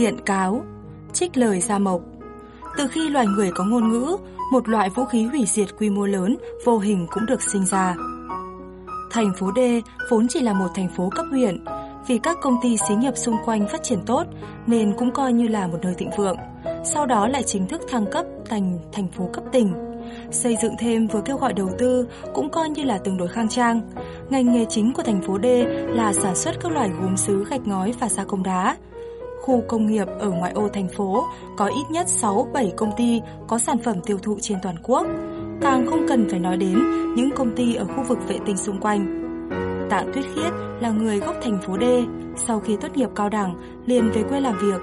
Kiện cáo Trích lời Gia Mộc Từ khi loài người có ngôn ngữ, một loại vũ khí hủy diệt quy mô lớn, vô hình cũng được sinh ra. Thành phố D vốn chỉ là một thành phố cấp huyện, vì các công ty xí nghiệp xung quanh phát triển tốt nên cũng coi như là một nơi thịnh vượng. Sau đó lại chính thức thăng cấp thành thành phố cấp tỉnh. Xây dựng thêm vừa kêu gọi đầu tư cũng coi như là tương đối khang trang. Ngành nghề chính của thành phố D là sản xuất các loại gốm sứ, gạch ngói và gia công đá khu công nghiệp ở ngoại ô thành phố có ít nhất 6-7 công ty có sản phẩm tiêu thụ trên toàn quốc. Càng không cần phải nói đến những công ty ở khu vực vệ tinh xung quanh. Tạ Tuyết Khiết là người gốc thành phố D, sau khi tốt nghiệp cao đẳng liền về quê làm việc.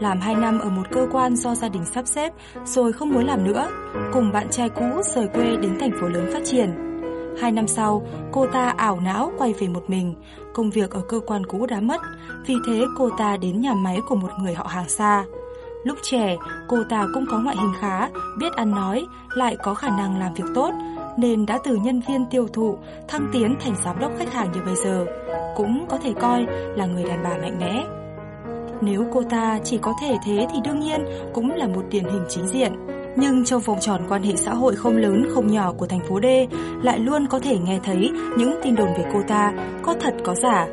Làm 2 năm ở một cơ quan do gia đình sắp xếp rồi không muốn làm nữa, cùng bạn trai cũ rời quê đến thành phố lớn phát triển. Hai năm sau, cô ta ảo não quay về một mình, công việc ở cơ quan cũ đã mất, vì thế cô ta đến nhà máy của một người họ hàng xa. Lúc trẻ, cô ta cũng có ngoại hình khá, biết ăn nói, lại có khả năng làm việc tốt, nên đã từ nhân viên tiêu thụ thăng tiến thành giám đốc khách hàng như bây giờ, cũng có thể coi là người đàn bà mạnh mẽ. Nếu cô ta chỉ có thể thế thì đương nhiên cũng là một điển hình chính diện. Nhưng trong vòng tròn quan hệ xã hội không lớn không nhỏ của thành phố D lại luôn có thể nghe thấy những tin đồn về cô ta, có thật có giả.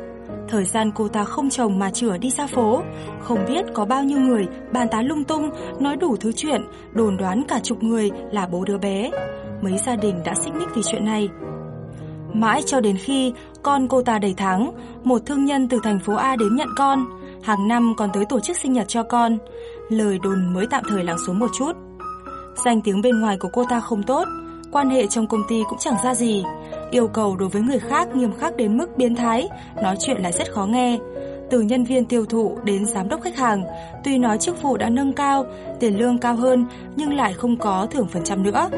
Thời gian cô ta không chồng mà chửa đi ra phố, không biết có bao nhiêu người bàn tán lung tung, nói đủ thứ chuyện, đồn đoán cả chục người là bố đứa bé. Mấy gia đình đã xích mích vì chuyện này. Mãi cho đến khi con cô ta đầy tháng, một thương nhân từ thành phố A đến nhận con, hàng năm còn tới tổ chức sinh nhật cho con. Lời đồn mới tạm thời lắng xuống một chút. Danh tiếng bên ngoài của cô ta không tốt, quan hệ trong công ty cũng chẳng ra gì, yêu cầu đối với người khác nghiêm khắc đến mức biến thái, nói chuyện lại rất khó nghe. Từ nhân viên tiêu thụ đến giám đốc khách hàng, tuy nói chức vụ đã nâng cao, tiền lương cao hơn nhưng lại không có thưởng phần trăm nữa.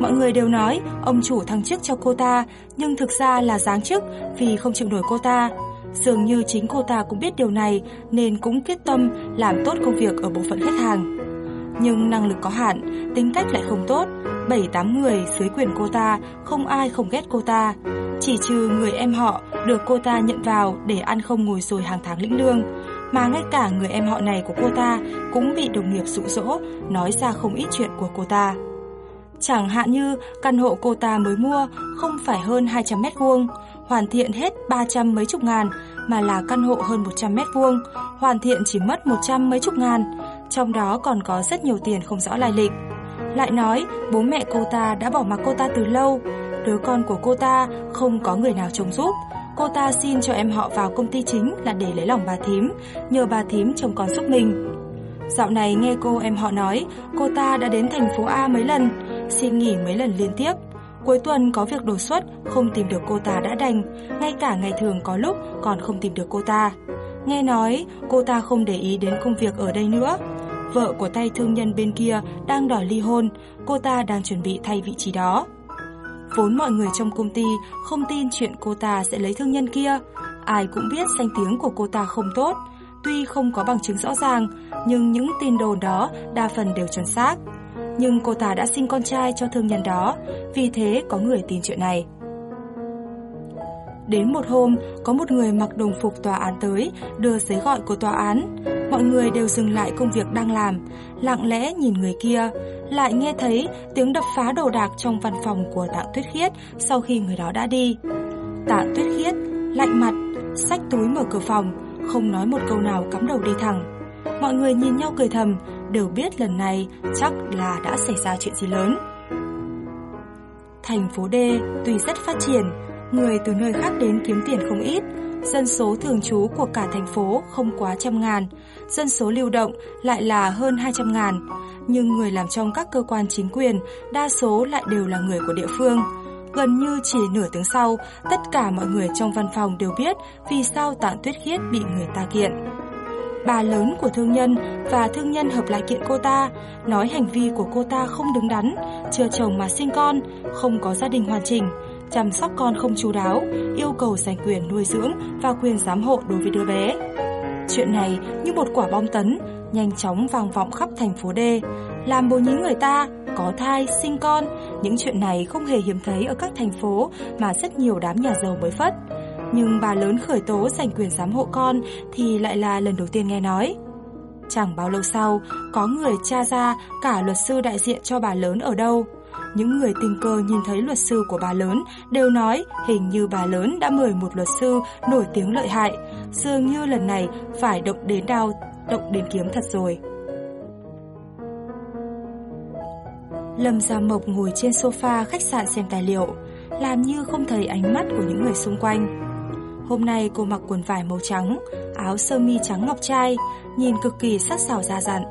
Mọi người đều nói ông chủ thăng chức cho cô ta, nhưng thực ra là giáng chức vì không chịu nổi cô ta. Dường như chính cô ta cũng biết điều này nên cũng quyết tâm làm tốt công việc ở bộ phận khách hàng. Nhưng năng lực có hạn, tính cách lại không tốt, 7-8 người dưới quyền cô ta, không ai không ghét cô ta. Chỉ trừ người em họ được cô ta nhận vào để ăn không ngồi rồi hàng tháng lĩnh lương. Mà ngay cả người em họ này của cô ta cũng bị đồng nghiệp dụ dỗ, nói ra không ít chuyện của cô ta. Chẳng hạn như căn hộ cô ta mới mua không phải hơn 200 mét vuông, hoàn thiện hết 300 mấy chục ngàn, mà là căn hộ hơn 100 mét vuông, hoàn thiện chỉ mất 100 mấy chục ngàn, trong đó còn có rất nhiều tiền không rõ lai lịch. Lại nói, bố mẹ cô ta đã bỏ mặc cô ta từ lâu, đứa con của cô ta không có người nào trông giúp. Cô ta xin cho em họ vào công ty chính là để lấy lòng bà thím, nhờ bà thím trông con giúp mình. Dạo này nghe cô em họ nói, cô ta đã đến thành phố A mấy lần, xin nghỉ mấy lần liên tiếp. Cuối tuần có việc đột xuất, không tìm được cô ta đã đành, ngay cả ngày thường có lúc còn không tìm được cô ta. Nghe nói, cô ta không để ý đến công việc ở đây nữa. Vợ của tay thương nhân bên kia đang đòi ly hôn, cô ta đang chuẩn bị thay vị trí đó. Vốn mọi người trong công ty không tin chuyện cô ta sẽ lấy thương nhân kia. Ai cũng biết danh tiếng của cô ta không tốt. Tuy không có bằng chứng rõ ràng, nhưng những tin đồn đó đa phần đều chuẩn xác. Nhưng cô ta đã sinh con trai cho thương nhân đó, vì thế có người tin chuyện này. Đến một hôm, có một người mặc đồng phục tòa án tới, đưa giấy gọi của tòa án. Mọi người đều dừng lại công việc đang làm, lặng lẽ nhìn người kia, lại nghe thấy tiếng đập phá đồ đạc trong văn phòng của Tạ Tuyết Khiết sau khi người đó đã đi. Tạ Tuyết Khiết lạnh mặt, xách túi mở cửa phòng, không nói một câu nào cắm đầu đi thẳng. Mọi người nhìn nhau cười thầm, đều biết lần này chắc là đã xảy ra chuyện gì lớn. Thành phố D tuy rất phát triển, người từ nơi khác đến kiếm tiền không ít, dân số thường trú của cả thành phố không quá trăm ngàn, dân số lưu động lại là hơn 200 ngàn, nhưng người làm trong các cơ quan chính quyền đa số lại đều là người của địa phương. Gần như chỉ nửa tiếng sau, tất cả mọi người trong văn phòng đều biết vì sao Tạ Tuyết Khiết bị người ta kiện. bà lớn của thương nhân và thương nhân hợp lại kiện cô ta, nói hành vi của cô ta không đứng đắn, chưa chồng mà sinh con, không có gia đình hoàn chỉnh, chăm sóc con không chú đáo, yêu cầu giành quyền nuôi dưỡng và quyền giám hộ đối với đứa bé. Chuyện này như một quả bom tấn, nhanh chóng vang vọng khắp thành phố D, làm bố nhí người ta có thai, sinh con. Những chuyện này không hề hiếm thấy ở các thành phố mà rất nhiều đám nhà giàu mới phất. Nhưng bà lớn khởi tố giành quyền giám hộ con thì lại là lần đầu tiên nghe nói. Chẳng bao lâu sau, có người tra ra cả luật sư đại diện cho bà lớn ở đâu. Những người tình cờ nhìn thấy luật sư của bà lớn đều nói hình như bà lớn đã mời một luật sư nổi tiếng lợi hại. Dường như lần này phải động đến đau, động đến kiếm thật rồi. Lâm Gia Mộc ngồi trên sofa khách sạn xem tài liệu, làm như không thấy ánh mắt của những người xung quanh. Hôm nay cô mặc quần vải màu trắng, áo sơ mi trắng ngọc trai, nhìn cực kỳ sắc sảo da dặn.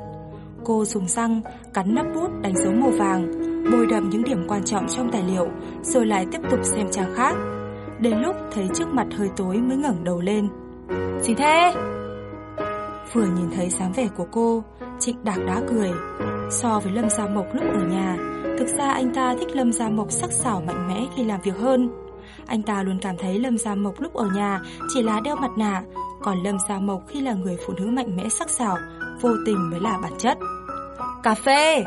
Cô dùng răng, cắn nắp bút đánh dấu màu vàng, bôi đậm những điểm quan trọng trong tài liệu, rồi lại tiếp tục xem trang khác. Đến lúc thấy trước mặt hơi tối mới ngẩng đầu lên. Gì thế? Vừa nhìn thấy dáng vẻ của cô, Trịnh Đạc đã cười. So với Lâm Gia Mộc lúc ở nhà, thực ra anh ta thích Lâm Gia Mộc sắc sảo mạnh mẽ khi làm việc hơn. Anh ta luôn cảm thấy Lâm Gia Mộc lúc ở nhà chỉ là đeo mặt nạ, còn Lâm Gia Mộc khi là người phụ nữ mạnh mẽ sắc sảo, vô tình mới là bản chất. Cà phê!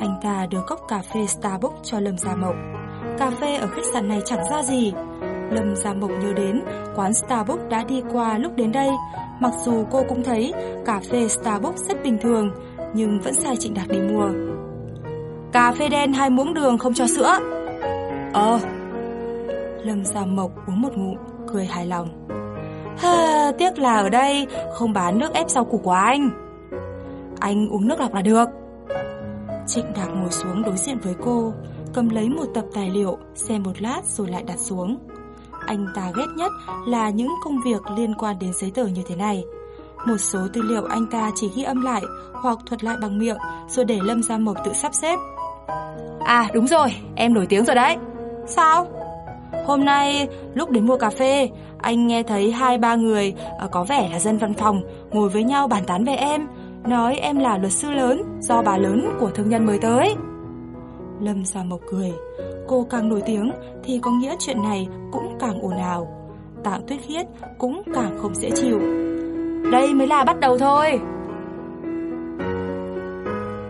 Anh ta đưa cốc cà phê Starbucks cho Lâm Gia Mộc. Cà phê ở khách sạn này chẳng ra gì. Lâm Gia Mộc nhớ đến quán Starbucks đã đi qua lúc đến đây. Mặc dù cô cũng thấy cà phê Starbucks rất bình thường, nhưng vẫn sai Trịnh Đạt đi mua. Cà phê đen hai muỗng đường không cho sữa. Ờ. Lâm Gia Mộc uống một ngụm, cười hài lòng. Tiếc là ở đây không bán nước ép rau củ của anh. Anh uống nước lọc là được. Trịnh Đạc ngồi xuống đối diện với cô, cầm lấy một tập tài liệu, xem một lát rồi lại đặt xuống. Anh ta ghét nhất là những công việc liên quan đến giấy tờ như thế này. Một số tư liệu anh ta chỉ ghi âm lại hoặc thuật lại bằng miệng rồi để Lâm Gia Mộc tự sắp xếp. À đúng rồi, em nổi tiếng rồi đấy. Sao? Hôm nay lúc đến mua cà phê, anh nghe thấy hai ba người à, có vẻ là dân văn phòng ngồi với nhau bàn tán về em, nói em là luật sư lớn do bà lớn của thương nhân mới tới. Lâm Gia Mộc cười, cô càng nổi tiếng thì có nghĩa chuyện này cũng càng ồn ào. Tạng Tuyết Khiết cũng càng không dễ chịu. Đây mới là bắt đầu thôi.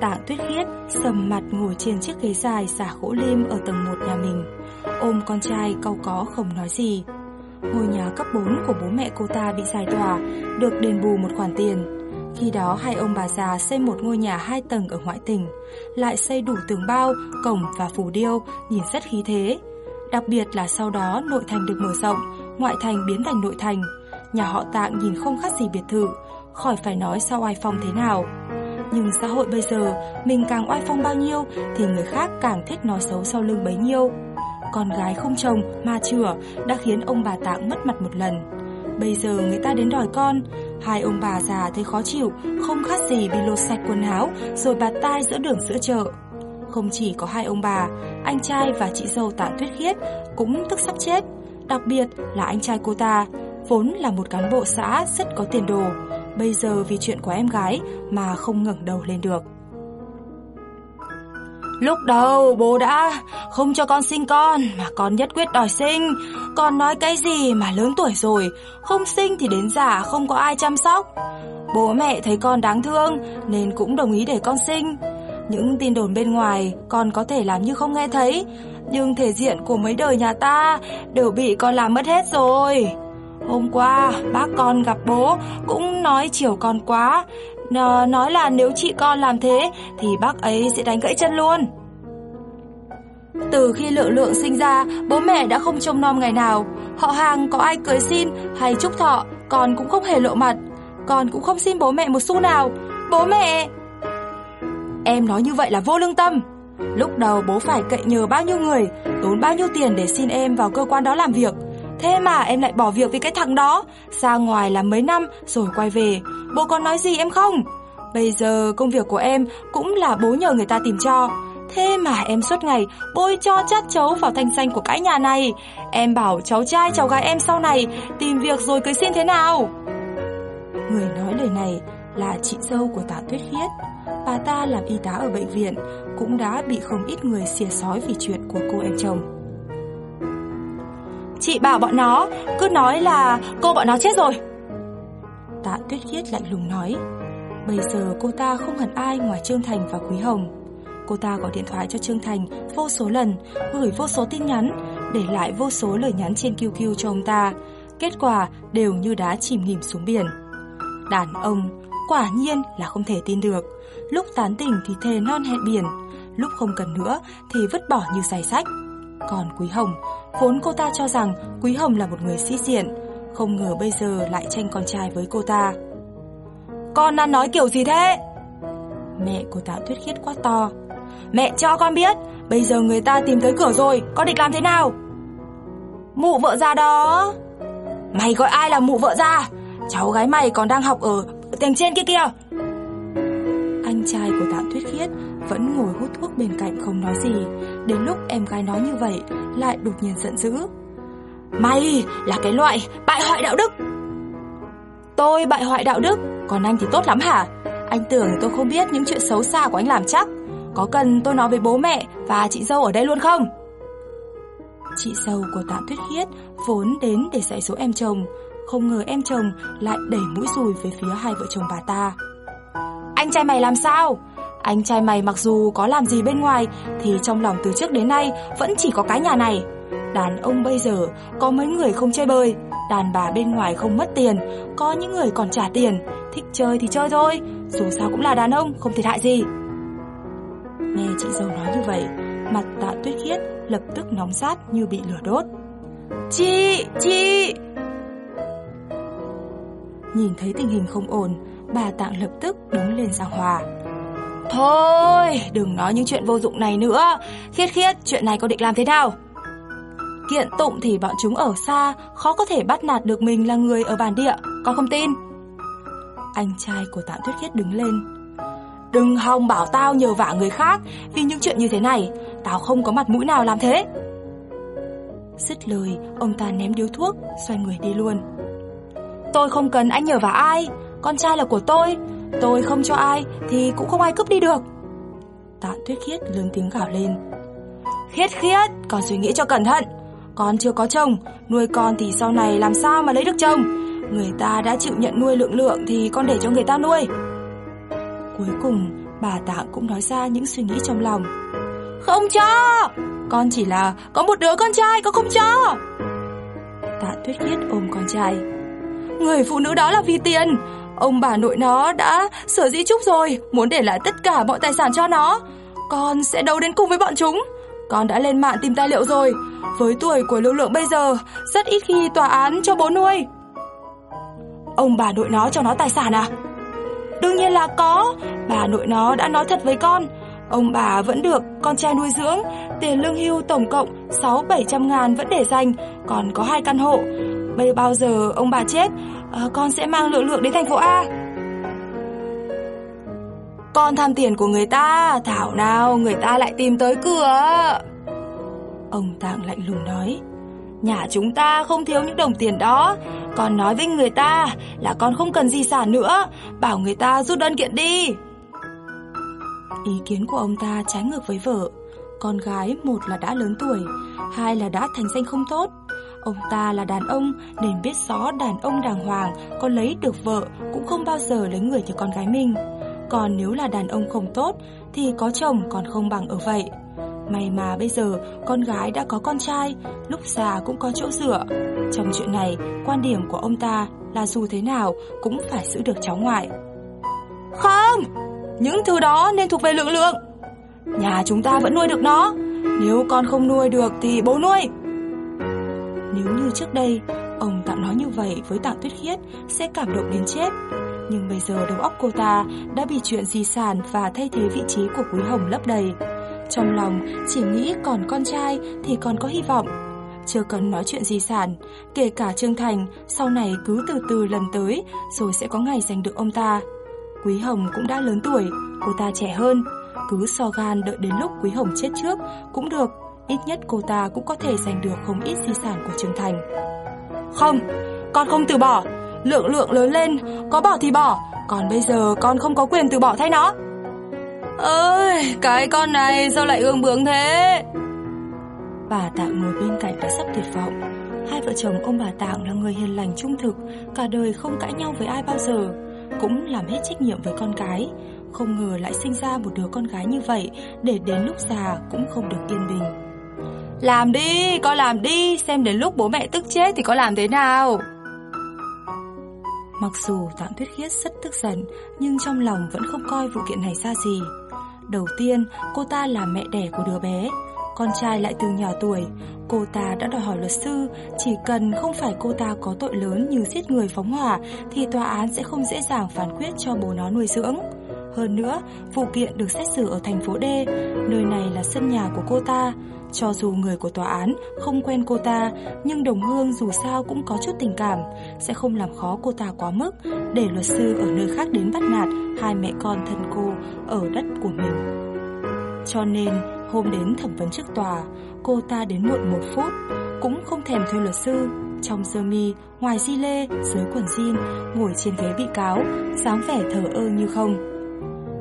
Tạng Tuyết Khiết sầm mặt ngồi trên chiếc ghế dài xả gỗ lim ở tầng 1 nhà mình, ôm con trai cau có không nói gì. Ngôi nhà cấp 4 của bố mẹ cô ta bị giải tỏa, được đền bù một khoản tiền. Khi đó hai ông bà già xây một ngôi nhà hai tầng ở ngoại tỉnh, lại xây đủ tường bao, cổng và phủ điêu, nhìn rất khí thế. Đặc biệt là sau đó nội thành được mở rộng, ngoại thành biến thành nội thành. Nhà họ tạng nhìn không khác gì biệt thự, khỏi phải nói sao ai phong thế nào. Nhưng xã hội bây giờ, mình càng oai phong bao nhiêu thì người khác càng thích nói xấu sau lưng bấy nhiêu. Con gái không chồng mà chửa đã khiến ông bà tạng mất mặt một lần. Bây giờ người ta đến đòi con, hai ông bà già thấy khó chịu, không khác gì bị lột sạch quần áo rồi bạt tai giữa đường giữa chợ. Không chỉ có hai ông bà, anh trai và chị dâu Tạ Tuyết Khiết cũng tức sắp chết. Đặc biệt là anh trai cô ta, vốn là một cán bộ xã rất có tiền đồ, bây giờ vì chuyện của em gái mà không ngẩng đầu lên được. Lúc đầu bố đã không cho con sinh con mà con nhất quyết đòi sinh. Con nói cái gì mà lớn tuổi rồi, không sinh thì đến già không có ai chăm sóc. Bố mẹ thấy con đáng thương nên cũng đồng ý để con sinh. Những tin đồn bên ngoài con có thể làm như không nghe thấy, nhưng thể diện của mấy đời nhà ta đều bị con làm mất hết rồi. Hôm qua bác con gặp bố cũng nói chiều con quá nó nói là nếu chị con làm thế, thì bác ấy sẽ đánh gãy chân luôn. Từ khi lượng lượng sinh ra, bố mẹ đã không trông nom ngày nào. Họ hàng có ai cưới xin hay chúc thọ, con cũng không hề lộ mặt. Con cũng không xin bố mẹ một xu nào. Bố mẹ! Em nói như vậy là vô lương tâm. Lúc đầu bố phải cậy nhờ bao nhiêu người, Tốn bao nhiêu tiền để xin em vào cơ quan đó làm việc. Thế mà em lại bỏ việc vì cái thằng đó. Ra ngoài làm mấy năm rồi quay về. Bố có nói gì em không? Bây giờ công việc của em cũng là bố nhờ người ta tìm cho. Thế mà em suốt ngày bôi cho chát chấu vào thanh xanh của cái nhà này. Em bảo cháu trai cháu gái em sau này tìm việc rồi cưới xin thế nào? Người nói lời này là chị dâu của Tạ Tuyết Khiết. Bà ta làm y tá ở bệnh viện, cũng đã bị không ít người xìa sói vì chuyện của cô em chồng. Chị bảo bọn nó, cứ nói là cô bọn nó chết rồi. Tạ Tuyết Khiết lạnh lùng nói. Bây giờ cô ta không hận ai ngoài Trương Thành và Quý Hồng. Cô ta gọi điện thoại cho Trương Thành vô số lần, gửi vô số tin nhắn, để lại vô số lời nhắn trên QQ cho ông ta. Kết quả đều như đá chìm nghỉm xuống biển. Đàn ông, quả nhiên là không thể tin được. Lúc tán tỉnh thì thề non hẹn biển, lúc không cần nữa thì vứt bỏ như giày sách. Còn Quý Hồng, vốn cô ta cho rằng Quý Hồng là một người sĩ diện, không ngờ bây giờ lại tranh con trai với cô ta. Con đang nói kiểu gì thế? Mẹ của ta Tuyết Khiết quá to. Mẹ cho con biết, bây giờ người ta tìm tới cửa rồi, con định làm thế nào? Mụ vợ già đó. Mày gọi ai là mụ vợ già? Cháu gái mày còn đang học ở tầng trên kia kìa. Anh trai của Tạ Tuyết Khiết vẫn ngồi hút thuốc bên cạnh không nói gì. Đến lúc em gái nói như vậy, lại đột nhiên giận dữ. Mày là cái loại bại hoại đạo đức. Tôi bại hoại đạo đức, còn anh thì tốt lắm hả? Anh tưởng tôi không biết những chuyện xấu xa của anh làm chắc. Có cần tôi nói với bố mẹ và chị dâu ở đây luôn không? Chị dâu của Tạ Tuyết Khiết vốn đến để dạy dỗ em chồng, không ngờ em chồng lại đẩy mũi dùi về phía hai vợ chồng bà ta. Anh trai mày làm sao? Anh trai mày mặc dù có làm gì bên ngoài thì trong lòng từ trước đến nay vẫn chỉ có cái nhà này. Đàn ông bây giờ có mấy người không chơi bời, đàn bà bên ngoài không mất tiền, có những người còn trả tiền, thích chơi thì chơi thôi, dù sao cũng là đàn ông, không thiệt hại gì. Nghe chị dâu nói như vậy, mặt tạ tuyết khiết lập tức nóng rát như bị lửa đốt. Chị, chị! Nhìn thấy tình hình không ổn, bà Tạng lập tức đứng lên giảng hòa. Thôi, đừng nói những chuyện vô dụng này nữa. Khiết khiết, chuyện này có định làm thế nào? Kiện tụng thì bọn chúng ở xa, khó có thể bắt nạt được mình là người ở bản địa, con không tin. Anh trai của tạm Tuyết Khiết đứng lên. Đừng hòng bảo tao nhờ vả người khác, vì những chuyện như thế này, tao không có mặt mũi nào làm thế. Dứt lời, ông ta ném điếu thuốc, xoay người đi luôn. Tôi không cần anh nhờ vả ai, con trai là của tôi, tôi không cho ai thì cũng không ai cướp đi được. Tạ Tuyết Khiết lớn tiếng gào lên. Khiết khiết, con suy nghĩ cho cẩn thận. Con chưa có chồng, nuôi con thì sau này làm sao mà lấy được chồng? Người ta đã chịu nhận nuôi lượng lượng thì con để cho người ta nuôi. Cuối cùng, bà Tạng cũng nói ra những suy nghĩ trong lòng. Không cho! Con chỉ là có một đứa con trai, con không cho! Tạ Tuyết Khiết ôm con trai. Người phụ nữ đó là vì tiền. Ông bà nội nó đã sửa dĩ chúc rồi, muốn để lại tất cả mọi tài sản cho nó. Con sẽ đấu đến cùng với bọn chúng. Con đã lên mạng tìm tài liệu rồi. Với tuổi của lưu lượng bây giờ, rất ít khi tòa án cho bố nuôi. Ông bà nội nó cho nó tài sản à? Đương nhiên là có. Bà nội nó đã nói thật với con. Ông bà vẫn được con trai nuôi dưỡng, tiền lương hưu tổng cộng 6-700 ngàn vẫn để dành, còn có hai căn hộ. Bây bao giờ ông bà chết, à, con sẽ mang lượng lượng đến thành phố A. Con tham tiền của người ta, thảo nào người ta lại tìm tới cửa. Ông Tạng lạnh lùng nói, nhà chúng ta không thiếu những đồng tiền đó, con nói với người ta là con không cần di sản nữa, bảo người ta rút đơn kiện đi. Ý kiến của ông ta trái ngược với vợ, con gái một là đã lớn tuổi, hai là đã thành danh không tốt. Ông ta là đàn ông nên biết rõ đàn ông đàng hoàng có lấy được vợ cũng không bao giờ lấy người cho con gái mình. Còn nếu là đàn ông không tốt thì có chồng còn không bằng ở vậy. May mà bây giờ con gái đã có con trai, lúc già cũng có chỗ dựa. Trong chuyện này, quan điểm của ông ta là dù thế nào cũng phải giữ được cháu ngoại. Không! Những thứ đó nên thuộc về lượng lượng. Nhà chúng ta vẫn nuôi được nó. Nếu con không nuôi được thì bố nuôi. Nếu như trước đây, ông tạm nói như vậy với Tạ Tuyết Khiết sẽ cảm động đến chết. Nhưng bây giờ đầu óc cô ta đã bị chuyện di sản và thay thế vị trí của Quý Hồng lấp đầy. Trong lòng chỉ nghĩ còn con trai thì còn có hy vọng. Chưa cần nói chuyện di sản, kể cả Trương Thành sau này cứ từ từ lần tới rồi sẽ có ngày giành được ông ta. Quý Hồng cũng đã lớn tuổi, cô ta trẻ hơn. Cứ so gan đợi đến lúc Quý Hồng chết trước cũng được, ít nhất cô ta cũng có thể giành được không ít di sản của Trương Thành. Không, con không từ bỏ. lượng lượng lớn lên, có bỏ thì bỏ, còn bây giờ con không có quyền từ bỏ thay nó. Ơi, cái con này sao lại ương bướng thế? Bà Tạng ngồi bên cạnh đã sắp tuyệt vọng. Hai vợ chồng ông bà Tạng là người hiền lành trung thực, cả đời không cãi nhau với ai bao giờ, cũng làm hết trách nhiệm với con cái. Không ngờ lại sinh ra một đứa con gái như vậy, để đến lúc già cũng không được yên bình. Làm đi, con làm đi, xem đến lúc bố mẹ tức chết thì có làm thế nào. Mặc dù Tạm Tuyết Khiết rất tức giận, nhưng trong lòng vẫn không coi vụ kiện này ra gì. Đầu tiên, cô ta là mẹ đẻ của đứa bé, con trai lại từ nhỏ tuổi. Cô ta đã đòi hỏi luật sư, chỉ cần không phải cô ta có tội lớn như giết người phóng hỏa thì tòa án sẽ không dễ dàng phán quyết cho bố nó nuôi dưỡng. Hơn nữa, vụ kiện được xét xử ở thành phố D, nơi này là sân nhà của cô ta. Cho dù người của tòa án không quen cô ta, nhưng đồng hương dù sao cũng có chút tình cảm, sẽ không làm khó cô ta quá mức để luật sư ở nơi khác đến bắt nạt hai mẹ con thân cô ở đất của mình. Cho nên, hôm đến thẩm vấn trước tòa, cô ta đến muộn một phút, cũng không thèm thuê luật sư. Trong sơ mi, ngoài di lê, dưới quần jean, ngồi trên ghế bị cáo, dáng vẻ thờ ơ như không.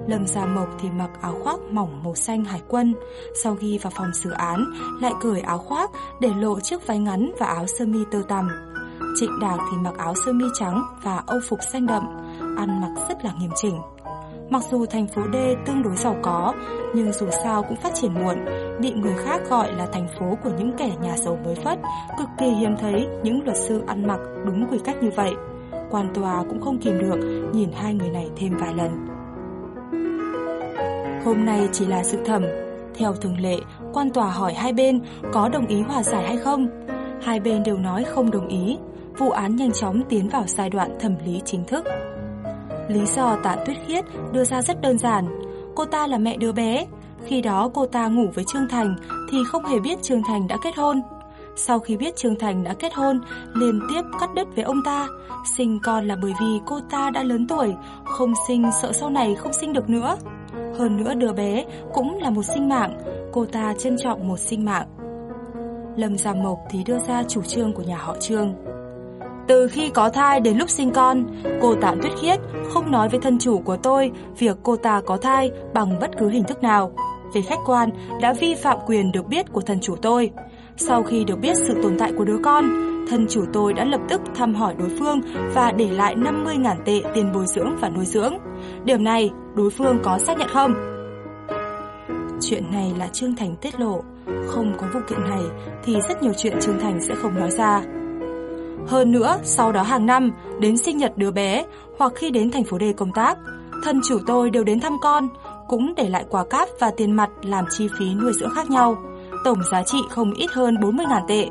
Lâm Gia Mộc thì mặc áo khoác mỏng màu xanh hải quân, sau khi vào phòng xử án lại cởi áo khoác để lộ chiếc váy ngắn và áo sơ mi tơ tằm. Trịnh Đạc thì mặc áo sơ mi trắng và âu phục xanh đậm, ăn mặc rất là nghiêm chỉnh. Mặc dù thành phố D tương đối giàu có, nhưng dù sao cũng phát triển muộn, bị người khác gọi là thành phố của những kẻ nhà giàu mới phất, cực kỳ hiếm thấy những luật sư ăn mặc đúng quy cách như vậy. Quan tòa cũng không kìm được, nhìn hai người này thêm vài lần. Hôm nay chỉ là sự thẩm. Theo thường lệ, quan tòa hỏi hai bên có đồng ý hòa giải hay không. Hai bên đều nói không đồng ý. Vụ án nhanh chóng tiến vào giai đoạn thẩm lý chính thức. Lý do Tạ Tuyết Khiết đưa ra rất đơn giản. Cô ta là mẹ đứa bé. Khi đó cô ta ngủ với Trương Thành thì không hề biết Trương Thành đã kết hôn. Sau khi biết Trương Thành đã kết hôn, liên tiếp cắt đứt với ông ta. Sinh con là bởi vì cô ta đã lớn tuổi, không sinh sợ sau này không sinh được nữa. Hơn nữa đứa bé cũng là một sinh mạng, cô ta trân trọng một sinh mạng. Lâm Gia Mộc thì đưa ra chủ trương của nhà họ Trương. Từ khi có thai đến lúc sinh con, cô tạm Tuyết Khiết không nói với thân chủ của tôi việc cô ta có thai bằng bất cứ hình thức nào. Về khách quan, đã vi phạm quyền được biết của thân chủ tôi. Sau khi được biết sự tồn tại của đứa con, thân chủ tôi đã lập tức thăm hỏi đối phương và để lại 50.000 tệ tiền bồi dưỡng và nuôi dưỡng. Điểm này, đối phương có xác nhận không? Chuyện này là Trương Thành tiết lộ, không có vụ kiện này thì rất nhiều chuyện Trương Thành sẽ không nói ra. Hơn nữa, sau đó hàng năm, đến sinh nhật đứa bé hoặc khi đến thành phố D công tác, thân chủ tôi đều đến thăm con, cũng để lại quà cáp và tiền mặt làm chi phí nuôi dưỡng khác nhau. Tổng giá trị không ít hơn 40.000 tệ.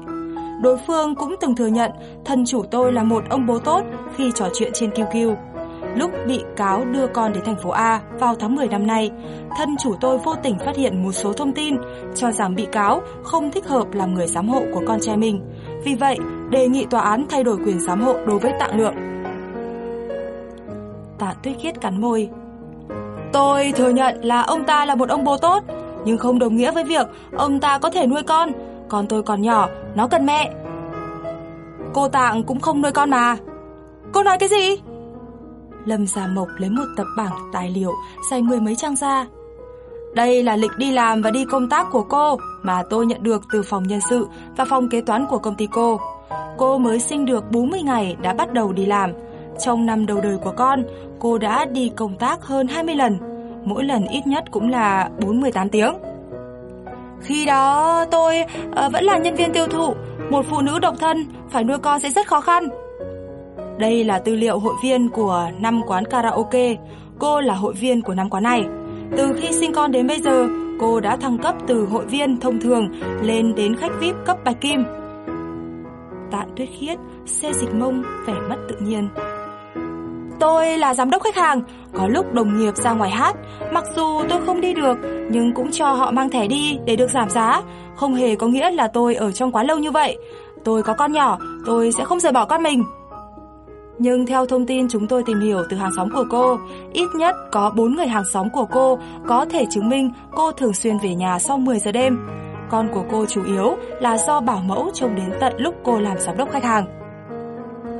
Đối phương cũng từng thừa nhận thân chủ tôi là một ông bố tốt khi trò chuyện trên QQ. Lúc bị cáo đưa con đến thành phố A vào tháng 10 năm nay, thân chủ tôi vô tình phát hiện một số thông tin cho rằng bị cáo không thích hợp làm người giám hộ của con trai mình. Vì vậy, đề nghị tòa án thay đổi quyền giám hộ đối với Tạ Lượng. Tạ Tuyết Khiết cắn môi. Tôi thừa nhận là ông ta là một ông bố tốt, nhưng không đồng nghĩa với việc ông ta có thể nuôi con. Con tôi còn nhỏ, nó cần mẹ. Cô Tạng cũng không nuôi con mà. Cô nói cái gì? Lâm Gia Mộc lấy một tập bảng tài liệu dày mười mấy trang ra. Đây là lịch đi làm và đi công tác của cô mà tôi nhận được từ phòng nhân sự và phòng kế toán của công ty cô. Cô mới sinh được 40 ngày đã bắt đầu đi làm. Trong năm đầu đời của con, cô đã đi công tác hơn 20 lần. Mỗi lần ít nhất cũng là 48 tiếng. Khi đó tôi uh, vẫn là nhân viên tiêu thụ, một phụ nữ độc thân phải nuôi con sẽ rất khó khăn. Đây là tư liệu hội viên của năm quán karaoke. Cô là hội viên của năm quán này. Từ khi sinh con đến bây giờ, cô đã thăng cấp từ hội viên thông thường lên đến khách VIP cấp bạch kim. Tạ Tuyết Khiết xe dịch mông vẻ mất tự nhiên. Tôi là giám đốc khách hàng, có lúc đồng nghiệp ra ngoài hát, mặc dù tôi không đi được nhưng cũng cho họ mang thẻ đi để được giảm giá, không hề có nghĩa là tôi ở trong quá lâu như vậy. Tôi có con nhỏ, tôi sẽ không rời bỏ con mình. Nhưng theo thông tin chúng tôi tìm hiểu từ hàng xóm của cô, ít nhất có 4 người hàng xóm của cô có thể chứng minh cô thường xuyên về nhà sau 10 giờ đêm. Con của cô chủ yếu là do bảo mẫu trông đến tận lúc cô làm giám đốc khách hàng.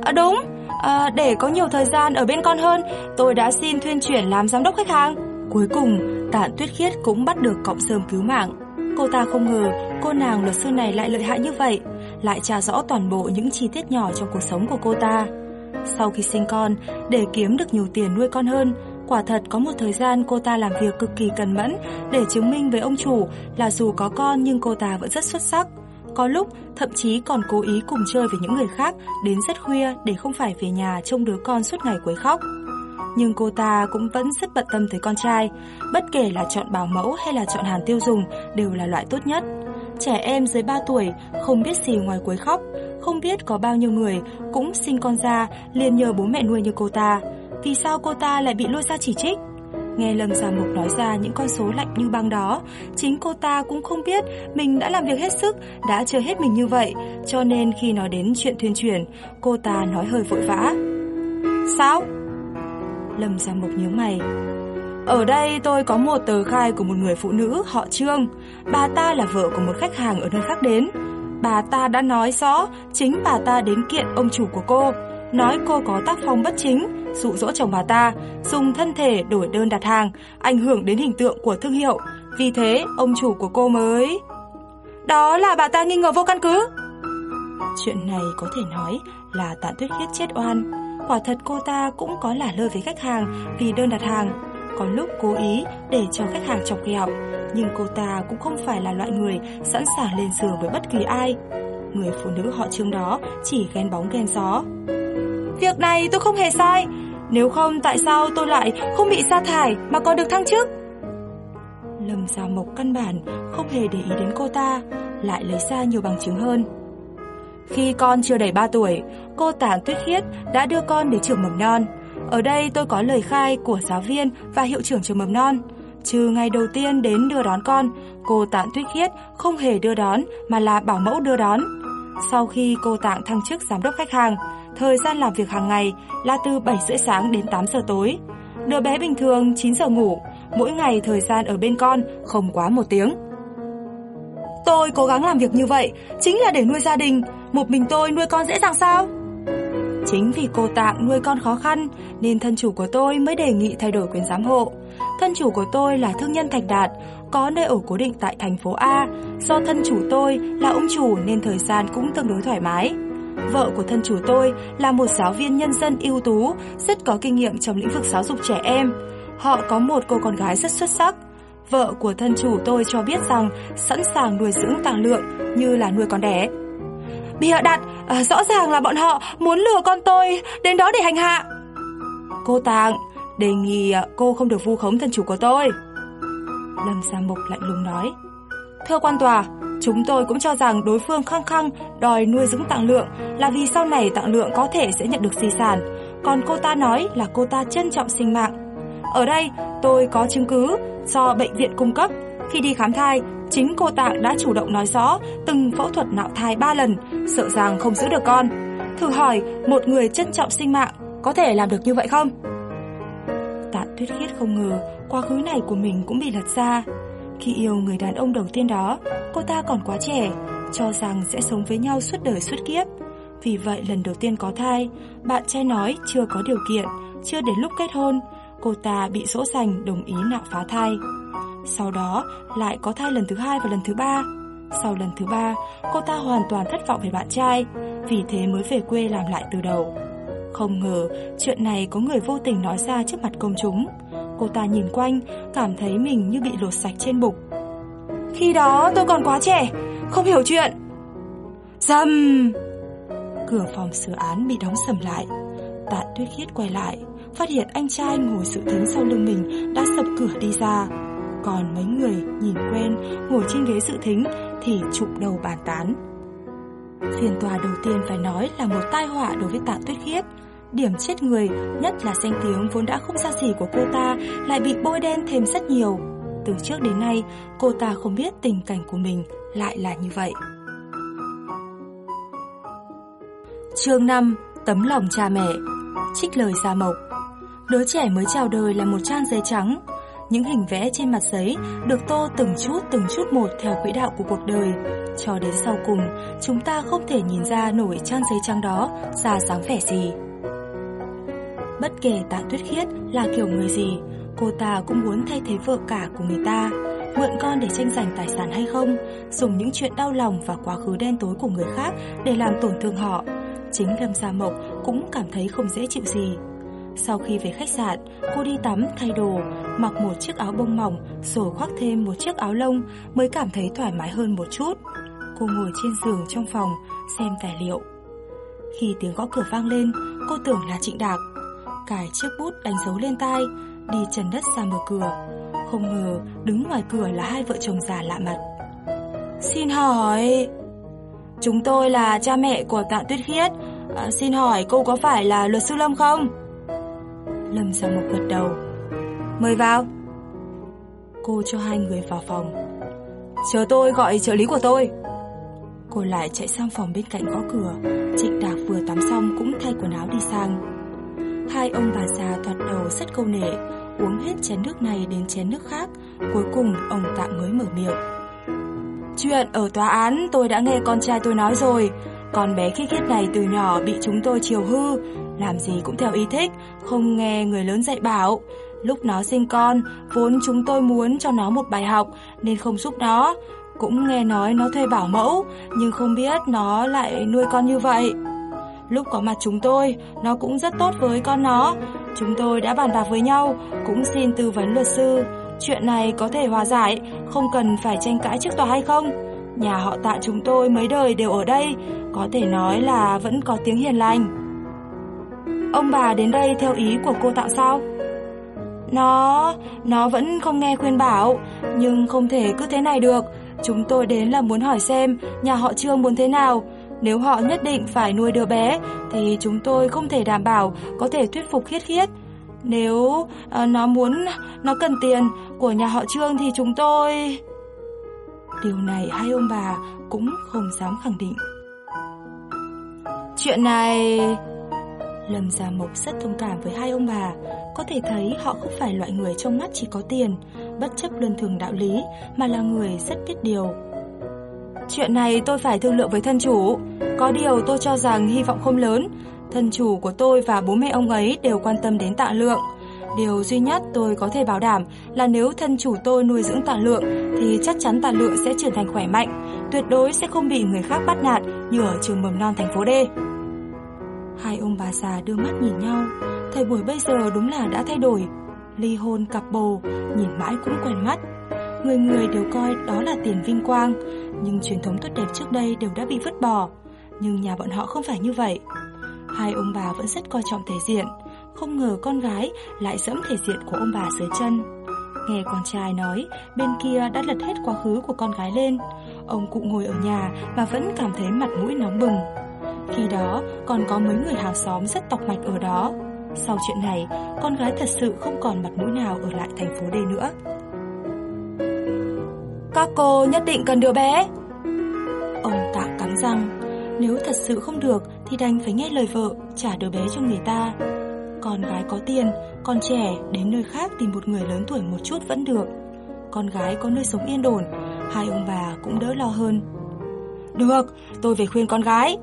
À đúng, à, để có nhiều thời gian ở bên con hơn, tôi đã xin thuyên chuyển làm giám đốc khách hàng. Cuối cùng, Tản Tuyết Khiết cũng bắt được cọng sơm cứu mạng. Cô ta không ngờ cô nàng luật sư này lại lợi hại như vậy, lại tra rõ toàn bộ những chi tiết nhỏ trong cuộc sống của cô ta. Sau khi sinh con, để kiếm được nhiều tiền nuôi con hơn, quả thật có một thời gian cô ta làm việc cực kỳ cần mẫn để chứng minh với ông chủ là dù có con nhưng cô ta vẫn rất xuất sắc. Có lúc thậm chí còn cố ý cùng chơi với những người khác đến rất khuya để không phải về nhà trông đứa con suốt ngày quấy khóc. Nhưng cô ta cũng vẫn rất bận tâm tới con trai, bất kể là chọn bảo mẫu hay là chọn hàng tiêu dùng đều là loại tốt nhất. Trẻ em dưới 3 tuổi không biết gì ngoài quấy khóc, không biết có bao nhiêu người cũng sinh con ra liền nhờ bố mẹ nuôi như cô ta. Vì sao cô ta lại bị lôi ra chỉ trích? Nghe Lâm Gia Mục nói ra những con số lạnh như băng đó, chính cô ta cũng không biết mình đã làm việc hết sức, đã chơi hết mình như vậy, cho nên khi nói đến chuyện thuyền chuyển, cô ta nói hơi vội vã. Sao? Lâm Gia Mục nhớ mày. Ở đây tôi có một tờ khai của một người phụ nữ họ Trương. Bà ta là vợ của một khách hàng ở nơi khác đến. Bà ta đã nói rõ chính bà ta đến kiện ông chủ của cô, nói cô có tác phong bất chính, dụ dỗ chồng bà ta, dùng thân thể đổi đơn đặt hàng, ảnh hưởng đến hình tượng của thương hiệu. Vì thế, ông chủ của cô mới... Đó là bà ta nghi ngờ vô căn cứ. Chuyện này có thể nói là tạ tuyết khiết chết oan. Quả thật cô ta cũng có lả lơi với khách hàng vì đơn đặt hàng. Có lúc cố ý để cho khách hàng chọc ghẹo, nhưng cô ta cũng không phải là loại người sẵn sàng lên giường với bất kỳ ai. Người phụ nữ họ trương đó chỉ ghen bóng ghen gió. Việc này tôi không hề sai, nếu không tại sao tôi lại không bị sa thải mà còn được thăng chức? Lâm Gia Mộc căn bản không hề để ý đến cô ta, lại lấy ra nhiều bằng chứng hơn. Khi con chưa đầy 3 tuổi, cô Tản Tuyết Khiết đã đưa con đến trường mầm non. Ở đây tôi có lời khai của giáo viên và hiệu trưởng trường mầm non. Trừ ngày đầu tiên đến đưa đón con, cô Tạng Tuyết Khiết không hề đưa đón mà là bảo mẫu đưa đón. Sau khi cô Tạng thăng chức giám đốc khách hàng, thời gian làm việc hàng ngày là từ 7 rưỡi sáng đến 8 giờ tối. Đứa bé bình thường 9 giờ ngủ, mỗi ngày thời gian ở bên con không quá một tiếng. Tôi cố gắng làm việc như vậy chính là để nuôi gia đình, một mình tôi nuôi con dễ dàng sao? Chính vì cô Tạng nuôi con khó khăn nên thân chủ của tôi mới đề nghị thay đổi quyền giám hộ. Thân chủ của tôi là thương nhân Thạch Đạt, có nơi ở cố định tại thành phố A. Do thân chủ tôi là ông chủ nên thời gian cũng tương đối thoải mái. Vợ của thân chủ tôi là một giáo viên nhân dân ưu tú, rất có kinh nghiệm trong lĩnh vực giáo dục trẻ em. Họ có một cô con gái rất xuất sắc. Vợ của thân chủ tôi cho biết rằng sẵn sàng nuôi dưỡng tàng lượng như là nuôi con đẻ. Bịa đặt, à, rõ ràng là bọn họ muốn lừa con tôi đến đó để hành hạ. Cô Tàng, đề nghị à, cô không được vu khống thân chủ của tôi. Lâm Gia Mục lạnh lùng nói. Thưa quan tòa, chúng tôi cũng cho rằng đối phương khăng khăng đòi nuôi dưỡng tạng lượng là vì sau này tạng lượng có thể sẽ nhận được di sản, còn cô ta nói là cô ta trân trọng sinh mạng. Ở đây, tôi có chứng cứ do bệnh viện cung cấp. Khi đi khám thai, chính cô tạ đã chủ động nói rõ từng phẫu thuật nạo thai 3 lần, sợ rằng không giữ được con. Thử hỏi, một người trân trọng sinh mạng có thể làm được như vậy không? Tạ Tuyết Khiết không ngờ quá khứ này của mình cũng bị lật ra. Khi yêu người đàn ông đầu tiên đó, cô ta còn quá trẻ, cho rằng sẽ sống với nhau suốt đời suốt kiếp. Vì vậy lần đầu tiên có thai, bạn trai nói chưa có điều kiện, chưa đến lúc kết hôn, cô ta bị dỗ dành đồng ý nạo phá thai. Sau đó lại có thai lần thứ hai và lần thứ ba. Sau lần thứ ba, cô ta hoàn toàn thất vọng về bạn trai, vì thế mới về quê làm lại từ đầu. Không ngờ chuyện này có người vô tình nói ra trước mặt công chúng. Cô ta nhìn quanh, cảm thấy mình như bị lột sạch trên bụng. Khi đó tôi còn quá trẻ, không hiểu chuyện. Dầm! Cửa phòng xử án bị đóng sầm lại. Tạ Tuyết Khiết quay lại, phát hiện anh trai ngồi sự thính sau lưng mình đã sập cửa đi ra. Còn mấy người nhìn quen ngồi trên ghế dự thính thì chụp đầu bàn tán. Phiên tòa đầu tiên phải nói là một tai họa đối với Tạ Tuyết Khiết. Điểm chết người, nhất là danh tiếng vốn đã không ra gì của cô ta, lại bị bôi đen thêm rất nhiều. Từ trước đến nay, cô ta không biết tình cảnh của mình lại là như vậy. Chương 5 Tấm lòng cha mẹ Trích lời Gia Mộc Đứa trẻ mới chào đời là một trang giấy trắng những hình vẽ trên mặt giấy được tô từng chút từng chút một theo quỹ đạo của cuộc đời Cho đến sau cùng, chúng ta không thể nhìn ra nổi trang giấy trắng đó ra dáng vẻ gì Bất kể Tạ Tuyết Khiết là kiểu người gì, cô ta cũng muốn thay thế vợ cả của người ta, mượn con để tranh giành tài sản hay không, dùng những chuyện đau lòng và quá khứ đen tối của người khác để làm tổn thương họ. Chính Lâm Gia Mộc cũng cảm thấy không dễ chịu gì. Sau khi về khách sạn, cô đi tắm, thay đồ, mặc một chiếc áo bông mỏng, rồi khoác thêm một chiếc áo lông mới cảm thấy thoải mái hơn một chút. Cô ngồi trên giường trong phòng, xem tài liệu. Khi tiếng gõ cửa vang lên, cô tưởng là Trịnh Đạc. Cài chiếc bút đánh dấu lên tai, đi trần đất ra mở cửa. Không ngờ đứng ngoài cửa là hai vợ chồng già lạ mặt. Xin hỏi... Chúng tôi là cha mẹ của Tạ Tuyết Khiết. À, xin hỏi cô có phải là luật sư Lâm không? Lâm Gia Mộc gật đầu. Mời vào. Cô cho hai người vào phòng. Chờ tôi gọi trợ lý của tôi. Cô lại chạy sang phòng bên cạnh gõ cửa. Trịnh Đạc vừa tắm xong cũng thay quần áo đi sang. Hai ông bà già thoạt đầu rất câu nệ, uống hết chén nước này đến chén nước khác. Cuối cùng ông tạm mới mở miệng. Chuyện ở tòa án tôi đã nghe con trai tôi nói rồi. Con bé khi khiết này từ nhỏ bị chúng tôi chiều hư, làm gì cũng theo ý thích, không nghe người lớn dạy bảo. Lúc nó sinh con, vốn chúng tôi muốn cho nó một bài học nên không giúp nó. Cũng nghe nói nó thuê bảo mẫu, nhưng không biết nó lại nuôi con như vậy. Lúc có mặt chúng tôi, nó cũng rất tốt với con nó. Chúng tôi đã bàn bạc với nhau, cũng xin tư vấn luật sư. Chuyện này có thể hòa giải, không cần phải tranh cãi trước tòa hay không? Nhà họ tạ chúng tôi mấy đời đều ở đây, có thể nói là vẫn có tiếng hiền lành. Ông bà đến đây theo ý của cô tạo sao? Nó... nó vẫn không nghe khuyên bảo, nhưng không thể cứ thế này được. Chúng tôi đến là muốn hỏi xem nhà họ Trương muốn thế nào. Nếu họ nhất định phải nuôi đứa bé, thì chúng tôi không thể đảm bảo có thể thuyết phục khiết khiết. Nếu à, nó muốn, nó cần tiền của nhà họ Trương thì chúng tôi... Điều này hai ông bà cũng không dám khẳng định. Chuyện này... Lâm Gia Mộc rất thông cảm với hai ông bà, có thể thấy họ không phải loại người trong mắt chỉ có tiền, bất chấp luân thường đạo lý, mà là người rất biết điều. Chuyện này tôi phải thương lượng với thân chủ, có điều tôi cho rằng hy vọng không lớn. Thân chủ của tôi và bố mẹ ông ấy đều quan tâm đến tạ lượng. Điều duy nhất tôi có thể bảo đảm là nếu thân chủ tôi nuôi dưỡng tạ lượng thì chắc chắn tạ lượng sẽ trở thành khỏe mạnh, tuyệt đối sẽ không bị người khác bắt nạt như ở trường mầm non thành phố D. Hai ông bà già đưa mắt nhìn nhau, thời buổi bây giờ đúng là đã thay đổi. Ly hôn cặp bồ, nhìn mãi cũng quen mắt. Người người đều coi đó là tiền vinh quang, nhưng truyền thống tốt đẹp trước đây đều đã bị vứt bỏ. Nhưng nhà bọn họ không phải như vậy. Hai ông bà vẫn rất coi trọng thể diện, không ngờ con gái lại dẫm thể diện của ông bà dưới chân. Nghe con trai nói, bên kia đã lật hết quá khứ của con gái lên. Ông cụ ngồi ở nhà mà vẫn cảm thấy mặt mũi nóng bừng. Khi đó còn có mấy người hàng xóm rất tọc mạch ở đó. Sau chuyện này Con gái thật sự không còn mặt mũi nào Ở lại thành phố D nữa. Các cô nhất định cần đứa bé. Ông Tạ cắn răng. Nếu thật sự không được Thì đành phải nghe lời vợ Trả đứa bé cho người ta. Con gái có tiền Con trẻ đến nơi khác tìm một người lớn tuổi một chút vẫn được. Con gái có nơi sống yên ổn Hai ông bà cũng đỡ lo hơn. Được, tôi về khuyên con gái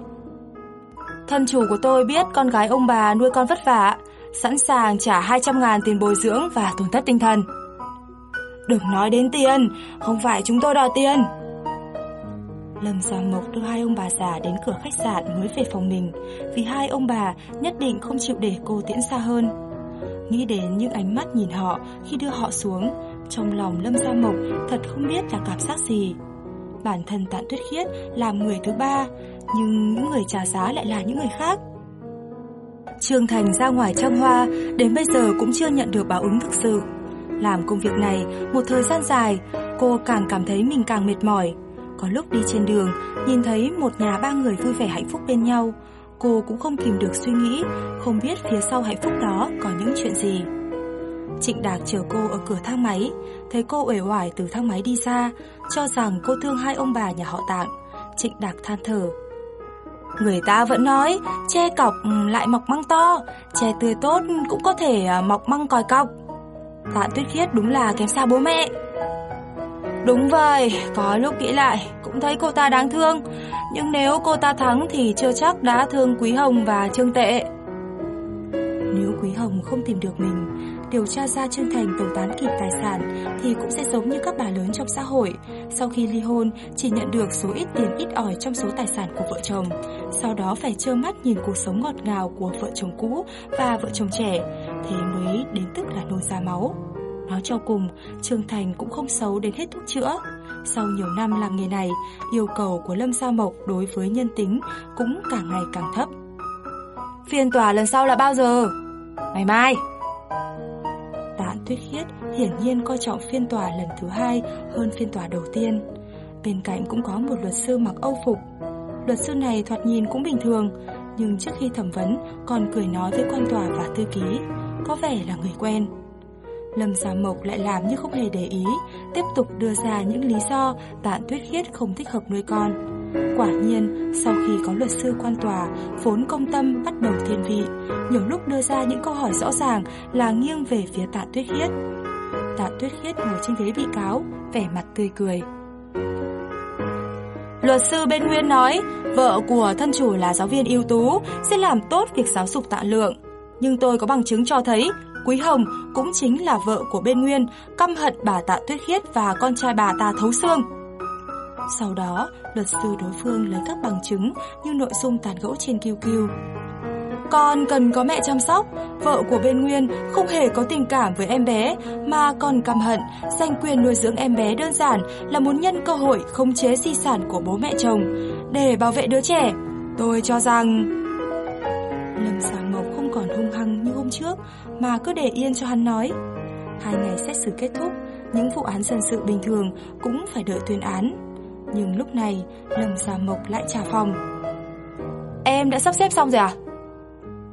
Thân chủ của tôi biết con gái ông bà nuôi con vất vả, sẵn sàng trả 200 ngàn tiền bồi dưỡng và tổn thất tinh thần. Đừng nói đến tiền, không phải chúng tôi đòi tiền. Lâm Gia Mộc đưa hai ông bà già đến cửa khách sạn mới về phòng mình vì hai ông bà nhất định không chịu để cô tiễn xa hơn. Nghĩ đến những ánh mắt nhìn họ khi đưa họ xuống, trong lòng Lâm Gia Mộc thật không biết là cảm giác gì. Bản thân Tạ Tuyết Khiết làm người thứ ba, nhưng những người trả giá lại là những người khác. Trương Thành ra ngoài trong hoa, đến bây giờ cũng chưa nhận được báo ứng thực sự. Làm công việc này một thời gian dài, cô càng cảm thấy mình càng mệt mỏi. Có lúc đi trên đường, nhìn thấy một nhà ba người vui vẻ hạnh phúc bên nhau, cô cũng không kìm được suy nghĩ, không biết phía sau hạnh phúc đó có những chuyện gì. Trịnh Đạc chờ cô ở cửa thang máy, thấy cô uể oải từ thang máy đi ra, cho rằng cô thương hai ông bà nhà họ Tạng. Trịnh Đạc than thở, Người ta vẫn nói, che cọc ừ, lại mọc măng to, che tươi tốt cũng có thể à, mọc măng còi cọc. Tạ Tuyết Khiết đúng là kém xa bố mẹ. Đúng vậy, có lúc nghĩ lại cũng thấy cô ta đáng thương, nhưng nếu cô ta thắng thì chưa chắc đã thương Quý Hồng và Trương Tệ. Nếu Quý Hồng không tìm được mình, điều tra ra Trương Thành tẩu tán kịp tài sản thì cũng sẽ giống như các bà lớn trong xã hội. Sau khi ly hôn, chỉ nhận được số ít tiền ít ỏi trong số tài sản của vợ chồng. Sau đó phải trơ mắt nhìn cuộc sống ngọt ngào của vợ chồng cũ và vợ chồng trẻ, thế mới đến tức là nôn ra máu. Nói cho cùng, Trương Thành cũng không xấu đến hết thuốc chữa. Sau nhiều năm làm nghề này, yêu cầu của Lâm Sa Mộc đối với nhân tính cũng càng ngày càng thấp. Phiên tòa lần sau là bao giờ? Ngày mai. Tạ Tuyết Khiết hiển nhiên coi trọng phiên tòa lần thứ hai hơn phiên tòa đầu tiên. Bên cạnh cũng có một luật sư mặc âu phục. Luật sư này thoạt nhìn cũng bình thường, nhưng trước khi thẩm vấn còn cười nói với quan tòa và thư ký, có vẻ là người quen. Lâm Gia Mộc lại làm như không hề để ý, tiếp tục đưa ra những lý do Tạ Tuyết Khiết không thích hợp nuôi con. Quả nhiên, sau khi có luật sư quan tòa, vốn công tâm bắt đầu thiên vị, nhiều lúc đưa ra những câu hỏi rõ ràng là nghiêng về phía tạ tuyết Hiết. Tạ tuyết Hiết ngồi trên ghế bị cáo, vẻ mặt tươi cười. Luật sư bên Nguyên nói, vợ của thân chủ là giáo viên ưu tú, sẽ làm tốt việc giáo dục tạ lượng. Nhưng tôi có bằng chứng cho thấy, Quý Hồng cũng chính là vợ của bên Nguyên, căm hận bà tạ tuyết Hiết và con trai bà ta thấu xương. Sau đó, luật sư đối phương lấy các bằng chứng như nội dung tàn gẫu trên QQ. Con cần có mẹ chăm sóc, vợ của bên Nguyên không hề có tình cảm với em bé mà còn căm hận, giành quyền nuôi dưỡng em bé đơn giản là muốn nhân cơ hội khống chế di sản của bố mẹ chồng để bảo vệ đứa trẻ. Tôi cho rằng Lâm Sáng Mộc không còn hung hăng như hôm trước mà cứ để yên cho hắn nói. Hai ngày xét xử kết thúc, những vụ án dân sự bình thường cũng phải đợi tuyên án. Nhưng lúc này, Lâm Gia Mộc lại trả phòng. Em đã sắp xếp xong rồi à?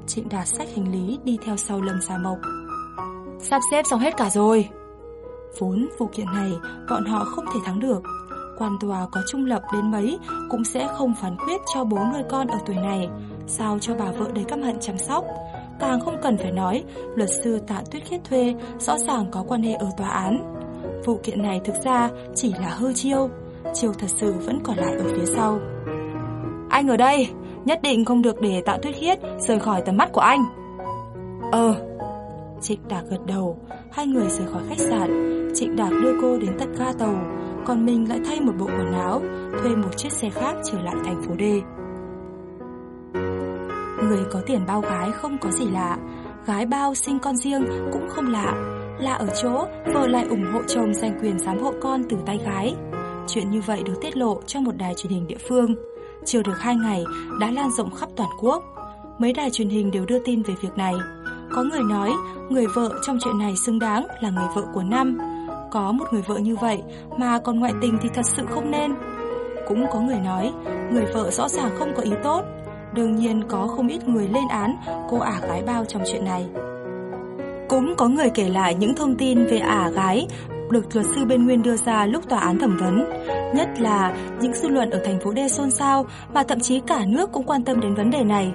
Trịnh Đạt sách hành lý đi theo sau Lâm Gia Mộc. Sắp xếp xong hết cả rồi. Vốn vụ kiện này bọn họ không thể thắng được. Quan tòa có trung lập đến mấy Cũng sẽ không phán quyết cho bố nuôi con ở tuổi này, Sao cho bà vợ đầy căm hận chăm sóc. Càng không cần phải nói, Luật sư tạ tuyết khiết thuê Rõ ràng có quan hệ ở tòa án. Vụ kiện này thực ra chỉ là hư chiêu chiều thật sự vẫn còn lại ở phía sau. Anh ở đây, Nhất định không được để Tạ Tuyết Khiết Rời khỏi tầm mắt của anh. Ờ. Trịnh Đạc gật đầu, Hai người rời khỏi khách sạn. Trịnh Đạc đưa cô đến tận ga tàu, Còn mình lại thay một bộ quần áo, Thuê một chiếc xe khác trở lại thành phố D. Người có tiền bao gái không có gì lạ, Gái bao sinh con riêng cũng không lạ. Lạ ở chỗ, vợ lại ủng hộ chồng giành quyền giám hộ con từ tay gái. Chuyện như vậy được tiết lộ trong một đài truyền hình địa phương. Chưa được hai ngày, đã lan rộng khắp toàn quốc. Mấy đài truyền hình đều đưa tin về việc này. Có người nói, người vợ trong chuyện này xứng đáng là người vợ của năm. Có một người vợ như vậy mà còn ngoại tình thì thật sự không nên. Cũng có người nói, người vợ rõ ràng không có ý tốt. Đương nhiên có không ít người lên án cô ả gái bao trong chuyện này. Cũng có người kể lại những thông tin về ả gái được luật sư bên Nguyên đưa ra lúc tòa án thẩm vấn, nhất là những dư luận ở thành phố D xôn xao và thậm chí cả nước cũng quan tâm đến vấn đề này.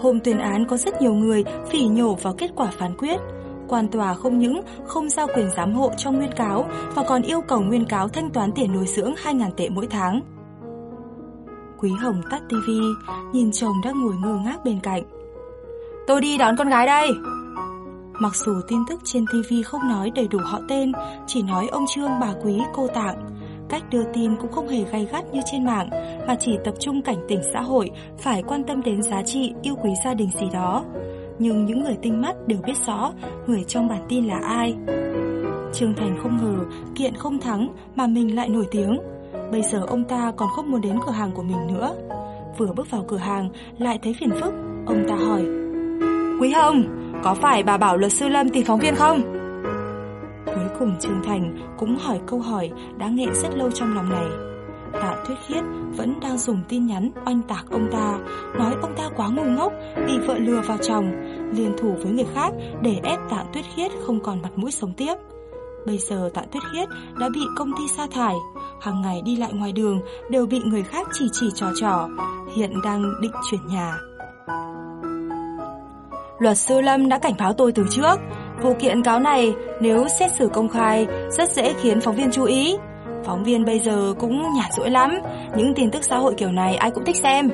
Hôm tuyên án có rất nhiều người phỉ nhổ vào kết quả phán quyết. Quan tòa không những không giao quyền giám hộ cho nguyên cáo và còn yêu cầu nguyên cáo thanh toán tiền nuôi dưỡng 2.000 tệ mỗi tháng. Quý Hồng tắt tivi, nhìn chồng đang ngồi ngơ ngác bên cạnh. Tôi đi đón con gái đây. Mặc dù tin tức trên TV không nói đầy đủ họ tên, chỉ nói ông Trương bà Quý cô Tạng. Cách đưa tin cũng không hề gay gắt như trên mạng, mà chỉ tập trung cảnh tỉnh xã hội phải quan tâm đến giá trị yêu quý gia đình gì đó. Nhưng những người tinh mắt đều biết rõ người trong bản tin là ai. Trương Thành không ngờ kiện không thắng mà mình lại nổi tiếng. Bây giờ ông ta còn không muốn đến cửa hàng của mình nữa. Vừa bước vào cửa hàng lại thấy phiền phức, ông ta hỏi Quý Hồng, có phải bà bảo luật sư Lâm tìm phóng viên không? Cuối cùng Trương Thành cũng hỏi câu hỏi đã nghẹn rất lâu trong lòng này. Tạ Tuyết Khiết vẫn đang dùng tin nhắn oanh tạc ông ta, nói ông ta quá ngu ngốc, bị vợ lừa vào chồng, liên thủ với người khác để ép Tạ Tuyết Khiết không còn mặt mũi sống tiếp. Bây giờ Tạ Tuyết Khiết đã bị công ty sa thải, hàng ngày đi lại ngoài đường đều bị người khác chỉ chỉ trò trò, hiện đang định chuyển nhà. Luật sư Lâm đã cảnh báo tôi từ trước, vụ kiện cáo này nếu xét xử công khai rất dễ khiến phóng viên chú ý. Phóng viên bây giờ cũng nhả rỗi lắm, những tin tức xã hội kiểu này ai cũng thích xem.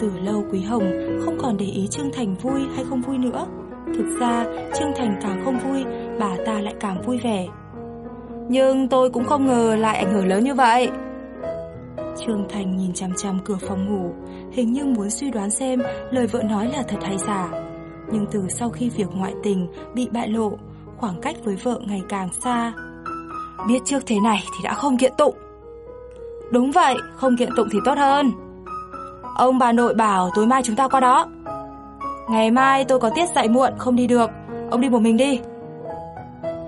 Từ lâu Quý Hồng không còn để ý Trương Thành vui hay không vui nữa. Thực ra, Trương Thành càng không vui, bà ta lại càng vui vẻ. Nhưng tôi cũng không ngờ lại ảnh hưởng lớn như vậy. Trương Thành nhìn chằm chằm cửa phòng ngủ, hình như muốn suy đoán xem lời vợ nói là thật hay giả. Nhưng từ sau khi việc ngoại tình bị bại lộ, khoảng cách với vợ ngày càng xa. Biết trước thế này thì đã không kiện tụng. Đúng vậy, không kiện tụng thì tốt hơn. Ông bà nội bảo tối mai chúng ta qua đó. Ngày mai tôi có tiết dạy muộn, không đi được. Ông đi một mình đi.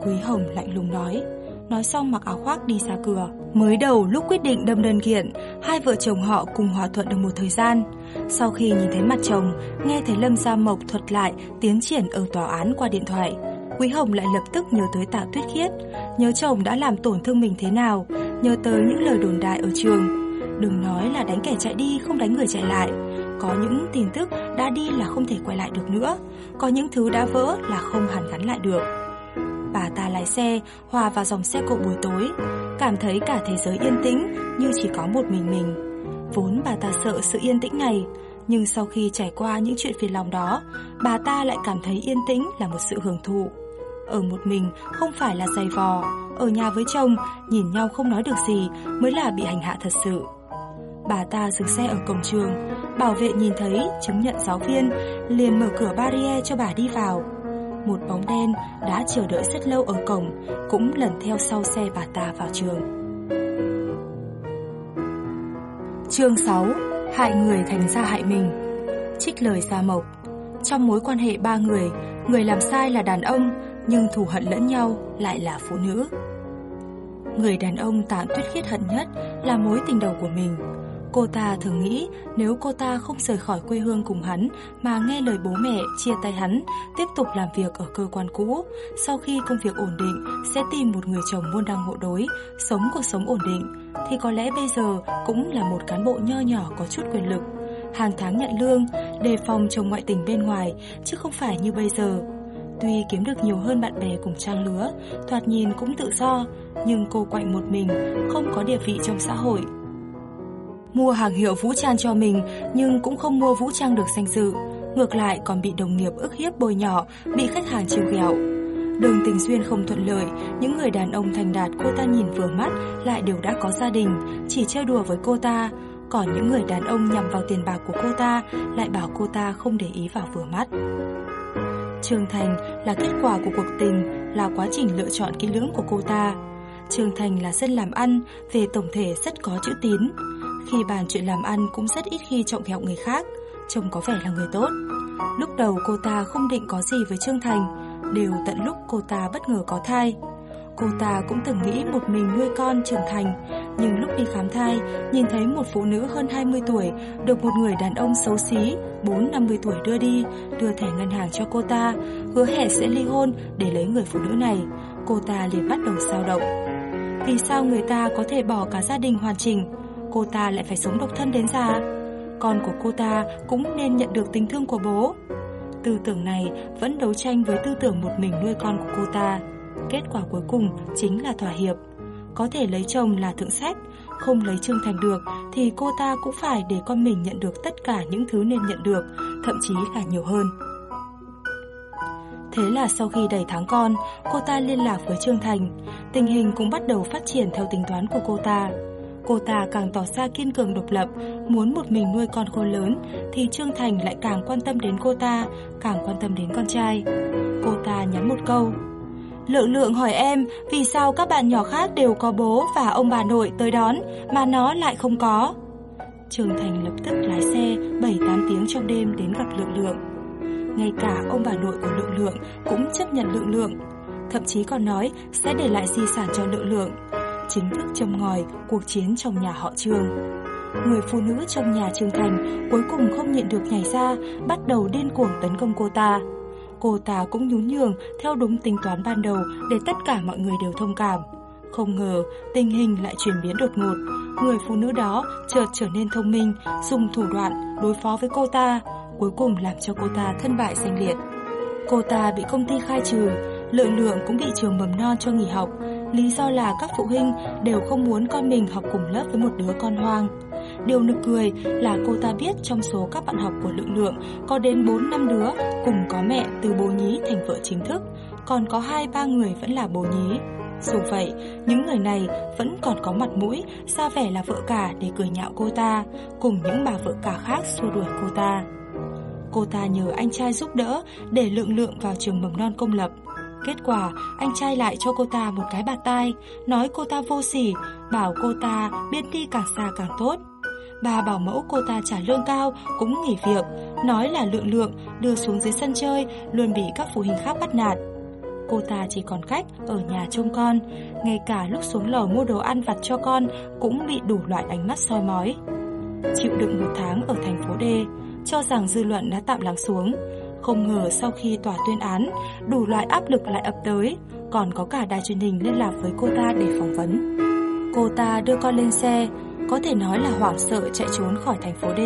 Quý Hồng lạnh lùng nói. Nói xong mặc áo khoác đi ra cửa. Mới đầu lúc quyết định đâm đơn kiện, hai vợ chồng họ cùng hòa thuận được một thời gian. Sau khi nhìn thấy mặt chồng, nghe thấy Lâm Gia Mộc thuật lại tiến triển ở tòa án qua điện thoại, Quý Hồng lại lập tức nhớ tới Tạ Tuyết Khiết, nhớ chồng đã làm tổn thương mình thế nào, nhớ tới những lời đồn đại ở trường. Đừng nói là đánh kẻ chạy đi không đánh người chạy lại. Có những tin tức đã đi là không thể quay lại được nữa, có những thứ đã vỡ là không hàn gắn lại được. Bà ta lái xe, hòa vào dòng xe cộ buổi tối, cảm thấy cả thế giới yên tĩnh như chỉ có một mình mình. Vốn bà ta sợ sự yên tĩnh này, nhưng sau khi trải qua những chuyện phiền lòng đó, bà ta lại cảm thấy yên tĩnh là một sự hưởng thụ. Ở một mình không phải là dày vò, ở nhà với chồng nhìn nhau không nói được gì mới là bị hành hạ thật sự. Bà ta dừng xe ở cổng trường, bảo vệ nhìn thấy chứng nhận giáo viên, liền mở cửa barrier cho bà đi vào. Một bóng đen đã chờ đợi rất lâu ở cổng, cũng lần theo sau xe bà ta vào trường. Chương 6 Hại người thành ra hại mình Trích lời Gia Mộc Trong mối quan hệ ba người, người làm sai là đàn ông, nhưng thù hận lẫn nhau lại là phụ nữ. Người đàn ông tạm Tuyết Khiết hận nhất là mối tình đầu của mình. Cô ta thường nghĩ nếu cô ta không rời khỏi quê hương cùng hắn mà nghe lời bố mẹ chia tay hắn, tiếp tục làm việc ở cơ quan cũ, sau khi công việc ổn định sẽ tìm một người chồng buôn đăng hộ đối, sống cuộc sống ổn định, thì có lẽ bây giờ cũng là một cán bộ nho nhỏ có chút quyền lực. Hàng tháng nhận lương, đề phòng chồng ngoại tình bên ngoài, chứ không phải như bây giờ. Tuy kiếm được nhiều hơn bạn bè cùng trang lứa, thoạt nhìn cũng tự do, nhưng cô quạnh một mình, không có địa vị trong xã hội. Mua hàng hiệu vũ trang cho mình nhưng cũng không mua vũ trang được danh dự, ngược lại còn bị đồng nghiệp ức hiếp bôi nhỏ, bị khách hàng chiều ghẹo. Đường tình duyên không thuận lợi, những người đàn ông thành đạt cô ta nhìn vừa mắt lại đều đã có gia đình, chỉ chơi đùa với cô ta. Còn những người đàn ông nhằm vào tiền bạc của cô ta lại bảo cô ta không để ý vào vừa mắt. Trương Thành là kết quả của cuộc tình, là quá trình lựa chọn kỹ lưỡng của cô ta. Trương Thành là dân làm ăn, về tổng thể rất có chữ tín. Khi bàn chuyện làm ăn cũng rất ít khi trọng ghẹo người khác, trông có vẻ là người tốt. Lúc đầu cô ta không định có gì với Trương Thành, đều tận lúc cô ta bất ngờ có thai. Cô ta cũng từng nghĩ một mình nuôi con trưởng thành, nhưng lúc đi khám thai, nhìn thấy một phụ nữ hơn 20 tuổi được một người đàn ông xấu xí, 4-50 tuổi đưa đi, đưa thẻ ngân hàng cho cô ta, hứa hẹn sẽ ly hôn để lấy người phụ nữ này. Cô ta liền bắt đầu sao động. Vì sao người ta có thể bỏ cả gia đình hoàn chỉnh, cô ta lại phải sống độc thân đến già? Con của cô ta cũng nên nhận được tình thương của bố. Tư tưởng này vẫn đấu tranh với tư tưởng một mình nuôi con của cô ta. Kết quả cuối cùng chính là thỏa hiệp. Có thể lấy chồng là thượng sách, không lấy Trương Thành được thì cô ta cũng phải để con mình nhận được tất cả những thứ nên nhận được, thậm chí là nhiều hơn. Thế là sau khi đầy tháng con, cô ta liên lạc với Trương Thành, tình hình cũng bắt đầu phát triển theo tính toán của cô ta. Cô ta càng tỏ ra kiên cường độc lập, muốn một mình nuôi con khôn lớn, thì Trương Thành lại càng quan tâm đến cô ta, càng quan tâm đến con trai. Cô ta nhắn một câu. Lượng lượng hỏi em vì sao các bạn nhỏ khác đều có bố và ông bà nội tới đón mà nó lại không có. Trương Thành lập tức lái xe 7-8 tiếng trong đêm đến gặp lượng lượng. Ngay cả ông bà nội của lượng lượng cũng chấp nhận lượng lượng. Thậm chí còn nói sẽ để lại di sản cho lượng lượng chính thức châm ngòi cuộc chiến trong nhà họ Trương. Người phụ nữ trong nhà Trương Thành cuối cùng không nhịn được nhảy ra, bắt đầu điên cuồng tấn công cô ta. Cô ta cũng nhún nhường theo đúng tính toán ban đầu để tất cả mọi người đều thông cảm. Không ngờ tình hình lại chuyển biến đột ngột. Người phụ nữ đó chợt trở nên thông minh, dùng thủ đoạn đối phó với cô ta, cuối cùng làm cho cô ta thân bại danh liệt. Cô ta bị công ty khai trừ, Lợi lượng cũng bị trường mầm non cho nghỉ học, lý do là các phụ huynh đều không muốn con mình học cùng lớp với một đứa con hoang. điều nực cười là cô ta biết trong số các bạn học của Lượng Lượng có đến 4 năm đứa cùng có mẹ từ bố nhí thành vợ chính thức, còn có hai ba người vẫn là bố nhí. Dù vậy, những người này vẫn còn có mặt mũi, ra vẻ là vợ cả để cười nhạo cô ta, cùng những bà vợ cả khác xua đuổi cô ta. Cô ta nhờ anh trai giúp đỡ để lượng lượng vào trường mầm non công lập. Kết quả, anh trai lại cho cô ta một cái bạt tai, nói cô ta vô sỉ, bảo cô ta biết đi càng xa càng tốt. Bà bảo mẫu cô ta trả lương cao cũng nghỉ việc, nói là lượng lượng đưa xuống dưới sân chơi luôn bị các phụ huynh khác bắt nạt. Cô ta chỉ còn cách ở nhà trông con, ngay cả lúc xuống lầu mua đồ ăn vặt cho con cũng bị đủ loại ánh mắt soi mói. Chịu đựng một tháng ở thành phố D, cho rằng dư luận đã tạm lắng xuống. Không ngờ sau khi tòa tuyên án, đủ loại áp lực lại ập tới, còn có cả đài truyền hình liên lạc với cô ta để phỏng vấn. Cô ta đưa con lên xe, có thể nói là hoảng sợ chạy trốn khỏi thành phố D.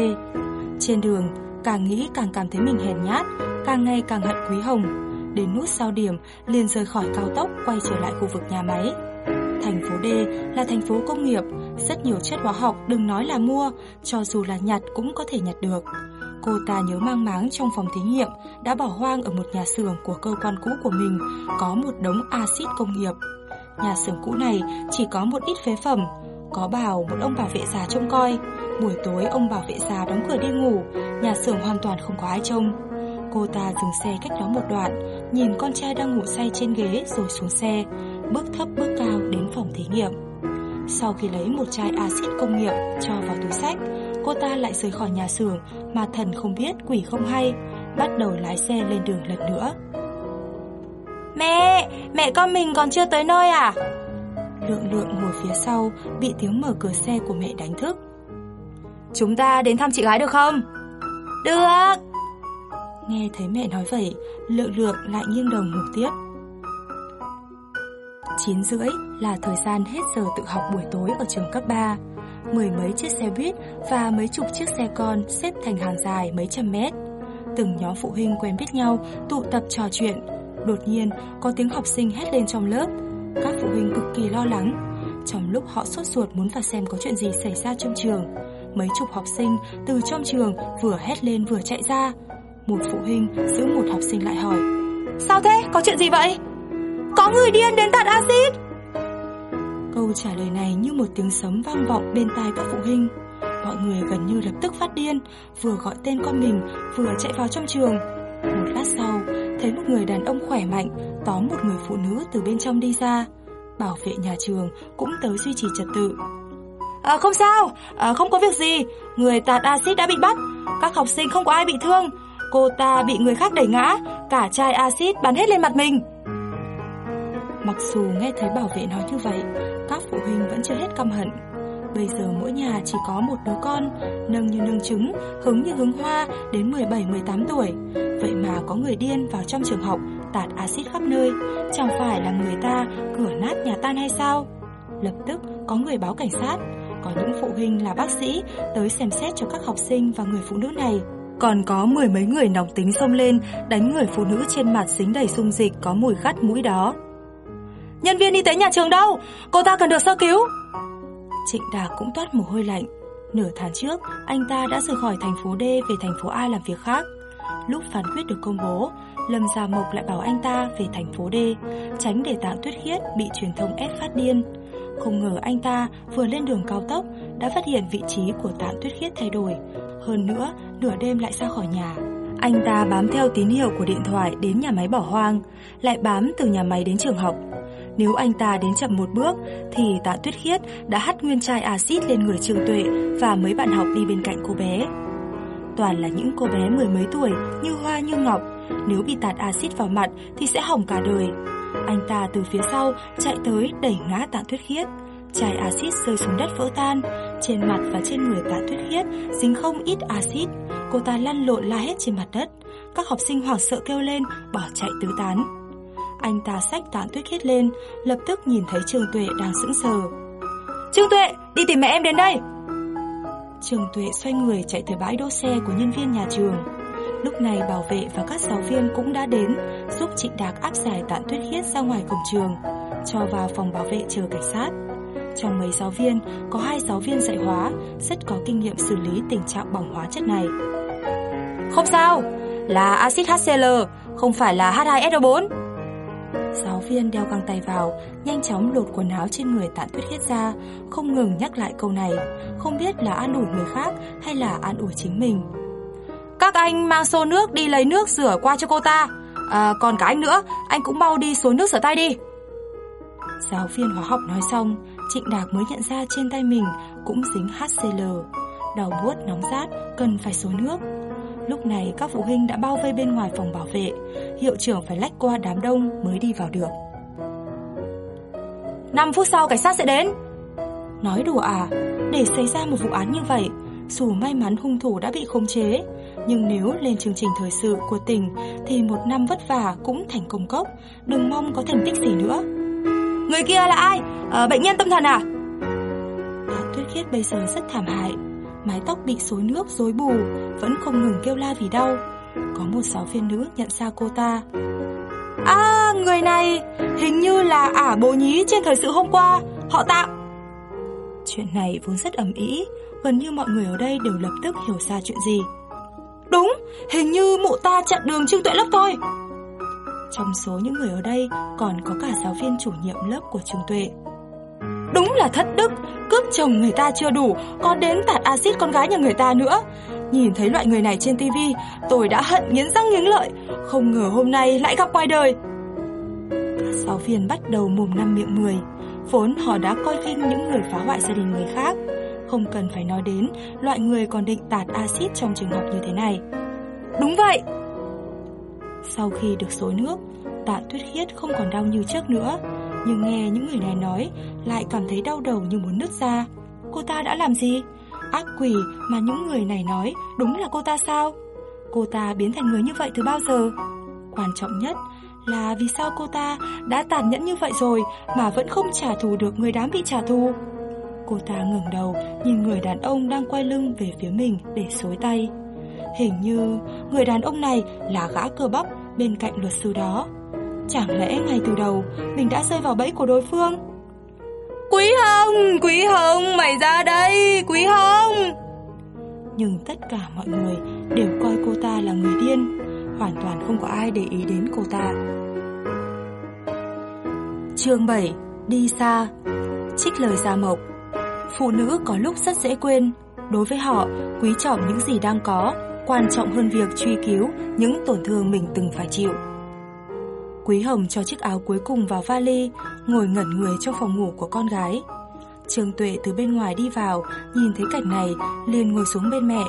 Trên đường, càng nghĩ càng cảm thấy mình hèn nhát, càng ngày càng hận Quý Hồng. Đến nút sao điểm, liền rời khỏi cao tốc quay trở lại khu vực nhà máy. Thành phố D là thành phố công nghiệp, rất nhiều chất hóa học đừng nói là mua, cho dù là nhặt cũng có thể nhặt được. Cô ta nhớ mang máng trong phòng thí nghiệm đã bỏ hoang ở một nhà xưởng của cơ quan cũ của mình có một đống axit công nghiệp. Nhà xưởng cũ này chỉ có một ít phế phẩm, có bảo một ông bảo vệ già trông coi. Buổi tối ông bảo vệ già đóng cửa đi ngủ, nhà xưởng hoàn toàn không có ai trông. Cô ta dừng xe cách đó một đoạn, nhìn con trai đang ngủ say trên ghế rồi xuống xe, bước thấp bước cao đến phòng thí nghiệm. Sau khi lấy một chai axit công nghiệp cho vào túi sách, cô ta lại rời khỏi nhà xưởng mà thần không biết quỷ không hay, bắt đầu lái xe lên đường lần nữa. Mẹ, mẹ con mình còn chưa tới nơi à? Lượng lượng ngồi phía sau, bị tiếng mở cửa xe của mẹ đánh thức. Chúng ta đến thăm chị gái được không? Được! Nghe thấy mẹ nói vậy, lượng lượng lại nghiêng đầu ngủ tiếp. 9 rưỡi là thời gian hết giờ tự học buổi tối ở trường cấp 3. Mười mấy chiếc xe buýt và mấy chục chiếc xe con xếp thành hàng dài mấy trăm mét. Từng nhóm phụ huynh quen biết nhau tụ tập trò chuyện. Đột nhiên có tiếng học sinh hét lên trong lớp. Các phụ huynh cực kỳ lo lắng. Trong lúc họ sốt ruột muốn vào xem có chuyện gì xảy ra trong trường, mấy chục học sinh từ trong trường vừa hét lên vừa chạy ra. Một phụ huynh giữ một học sinh lại hỏi Sao thế? Có chuyện gì vậy? Có người điên đến tạt axit Câu trả lời này như một tiếng sấm vang vọng bên tai các phụ huynh. Mọi người gần như lập tức phát điên Vừa gọi tên con mình Vừa chạy vào trong trường. Một lát sau Thấy một người đàn ông khỏe mạnh Tóm một người phụ nữ từ bên trong đi ra. Bảo vệ nhà trường cũng tới duy trì trật tự. À, Không sao. À, Không có việc gì. Người tạt axit đã bị bắt. Các học sinh không có ai bị thương. Cô ta bị người khác đẩy ngã. Cả chai axit bắn hết lên mặt mình. Mặc dù nghe thấy bảo vệ nói như vậy, các phụ huynh vẫn chưa hết căm hận. Bây giờ mỗi nhà chỉ có một đứa con, nâng như nâng trứng, hứng như hứng hoa đến 17-18 tuổi. Vậy mà có người điên vào trong trường học, tạt axit khắp nơi, chẳng phải là người ta cửa nát nhà tan hay sao? Lập tức có người báo cảnh sát, có những phụ huynh là bác sĩ tới xem xét cho các học sinh và người phụ nữ này. Còn có mười mấy người nóng tính xông lên đánh người phụ nữ trên mặt dính đầy dung dịch có mùi gắt mũi đó. Nhân viên y tế nhà trường đâu? Cô ta cần được sơ cứu. Trịnh Đạc cũng toát mồ hôi lạnh. Nửa tháng trước, anh ta đã rời khỏi thành phố D về thành phố A làm việc khác. Lúc phán quyết được công bố, Lâm Gia Mộc lại bảo anh ta về thành phố D, tránh để Tạ Tuyết Khiết bị truyền thông ép phát điên. Không ngờ anh ta vừa lên đường cao tốc đã phát hiện vị trí của Tạ Tuyết Khiết thay đổi. Hơn nữa, nửa đêm lại ra khỏi nhà. Anh ta bám theo tín hiệu của điện thoại đến nhà máy bỏ hoang, lại bám từ nhà máy đến trường học. Nếu anh ta đến chậm một bước thì tạ tuyết khiết đã hắt nguyên chai axit lên người Trương Tuệ và mấy bạn học đi bên cạnh cô bé. Toàn là những cô bé mười mấy tuổi như hoa như ngọc, nếu bị tạt axit vào mặt thì sẽ hỏng cả đời. Anh ta từ phía sau chạy tới đẩy ngã tạ tuyết khiết. Chai axit rơi xuống đất vỡ tan, trên mặt và trên người tạ tuyết khiết dính không ít axit. Cô ta lăn lộn la hết trên mặt đất. Các học sinh hoảng sợ kêu lên, bỏ chạy tứ tán. Anh ta xách tán tuyết khiết lên, lập tức nhìn thấy Trương Tuệ đang sững sờ. Trương Tuệ, đi tìm mẹ em đến đây! Trương Tuệ xoay người chạy tới bãi đỗ xe của nhân viên nhà trường. Lúc này bảo vệ và các giáo viên cũng đã đến, giúp Trịnh Đạc áp giải Tạ Tuyết Khiết ra ngoài cổng trường, cho vào phòng bảo vệ chờ cảnh sát. Trong mấy giáo viên, có hai giáo viên dạy hóa, rất có kinh nghiệm xử lý tình trạng bỏng hóa chất này. Không sao, là axit HCl, không phải là H2SO4. Giáo viên đeo găng tay vào, nhanh chóng lột quần áo trên người Tạ Tuyết Khiết ra, không ngừng nhắc lại câu này, không biết là an ủi người khác hay là an ủi chính mình. Các anh mang xô nước đi lấy nước rửa qua cho cô ta. À, còn cả anh nữa, anh cũng mau đi xối nước rửa tay đi. Giáo viên hóa học nói xong, Trịnh Đạc mới nhận ra trên tay mình cũng dính HCl. Đầu buốt nóng rát, cần phải xối nước. Lúc này các phụ huynh đã bao vây bên ngoài phòng bảo vệ, hiệu trưởng phải lách qua đám đông mới đi vào được. 5 phút sau cảnh sát sẽ đến. Nói đùa à, để xảy ra một vụ án như vậy, dù may mắn hung thủ đã bị khống chế, nhưng nếu lên chương trình thời sự của tỉnh thì một năm vất vả cũng thành công cốc, đừng mong có thành tích gì nữa. Người kia là ai? À, bệnh nhân tâm thần à? Tuyết Khiết bây giờ rất thảm hại, mái tóc bị xối nước rối bù, vẫn không ngừng kêu la vì đau. Có một giáo viên nữ nhận ra cô ta. À, người này hình như là ả bố nhí trên thời sự hôm qua, họ tạo. Chuyện này vốn rất ầm ĩ, gần như mọi người ở đây đều lập tức hiểu ra chuyện gì. Đúng, hình như mụ ta chặn đường Trương Tuệ lớp thôi. Trong số những người ở đây còn có cả giáo viên chủ nhiệm lớp của Trương Tuệ. Đúng là thất đức, cướp chồng người ta chưa đủ, còn đến tạt axit con gái nhà người ta nữa. Nhìn thấy loại người này trên tivi, tôi đã hận nghiến răng nghiến lợi, không ngờ hôm nay lại gặp ngoài đời. Các giáo viên bắt đầu mồm năm miệng mười, vốn họ đã coi khinh những người phá hoại gia đình người khác, không cần phải nói đến loại người còn định tạt axit trong trường học như thế này. Đúng vậy. Sau khi được xối nước, Tạ Tuyết Khiết không còn đau như trước nữa, nhưng nghe những người này nói, lại cảm thấy đau đầu như muốn nứt ra. Cô ta đã làm gì? Ác quỷ mà những người này nói, đúng là cô ta sao? Cô ta biến thành người như vậy từ bao giờ? Quan trọng nhất là vì sao cô ta đã tàn nhẫn như vậy rồi mà vẫn không trả thù được người đám bị trả thù? Cô ta ngẩng đầu nhìn người đàn ông đang quay lưng về phía mình để xối tay. Hình như người đàn ông này là gã cơ bắp bên cạnh luật sư đó. Chẳng lẽ ngay từ đầu mình đã rơi vào bẫy của đối phương? Quý Hồng, Quý Hồng, mày ra đây, Quý Hồng! Nhưng tất cả mọi người đều coi cô ta là người điên, hoàn toàn không có ai để ý đến cô ta. Chương 7: Đi xa. Trích lời Gia Mộc. Phụ nữ có lúc rất dễ quên, đối với họ, quý trọng những gì đang có, quan trọng hơn việc truy cứu những tổn thương mình từng phải chịu. Quý Hồng cho chiếc áo cuối cùng vào vali, ngồi ngẩn người trong phòng ngủ của con gái. Trương Tuệ từ bên ngoài đi vào, nhìn thấy cảnh này, liền ngồi xuống bên mẹ.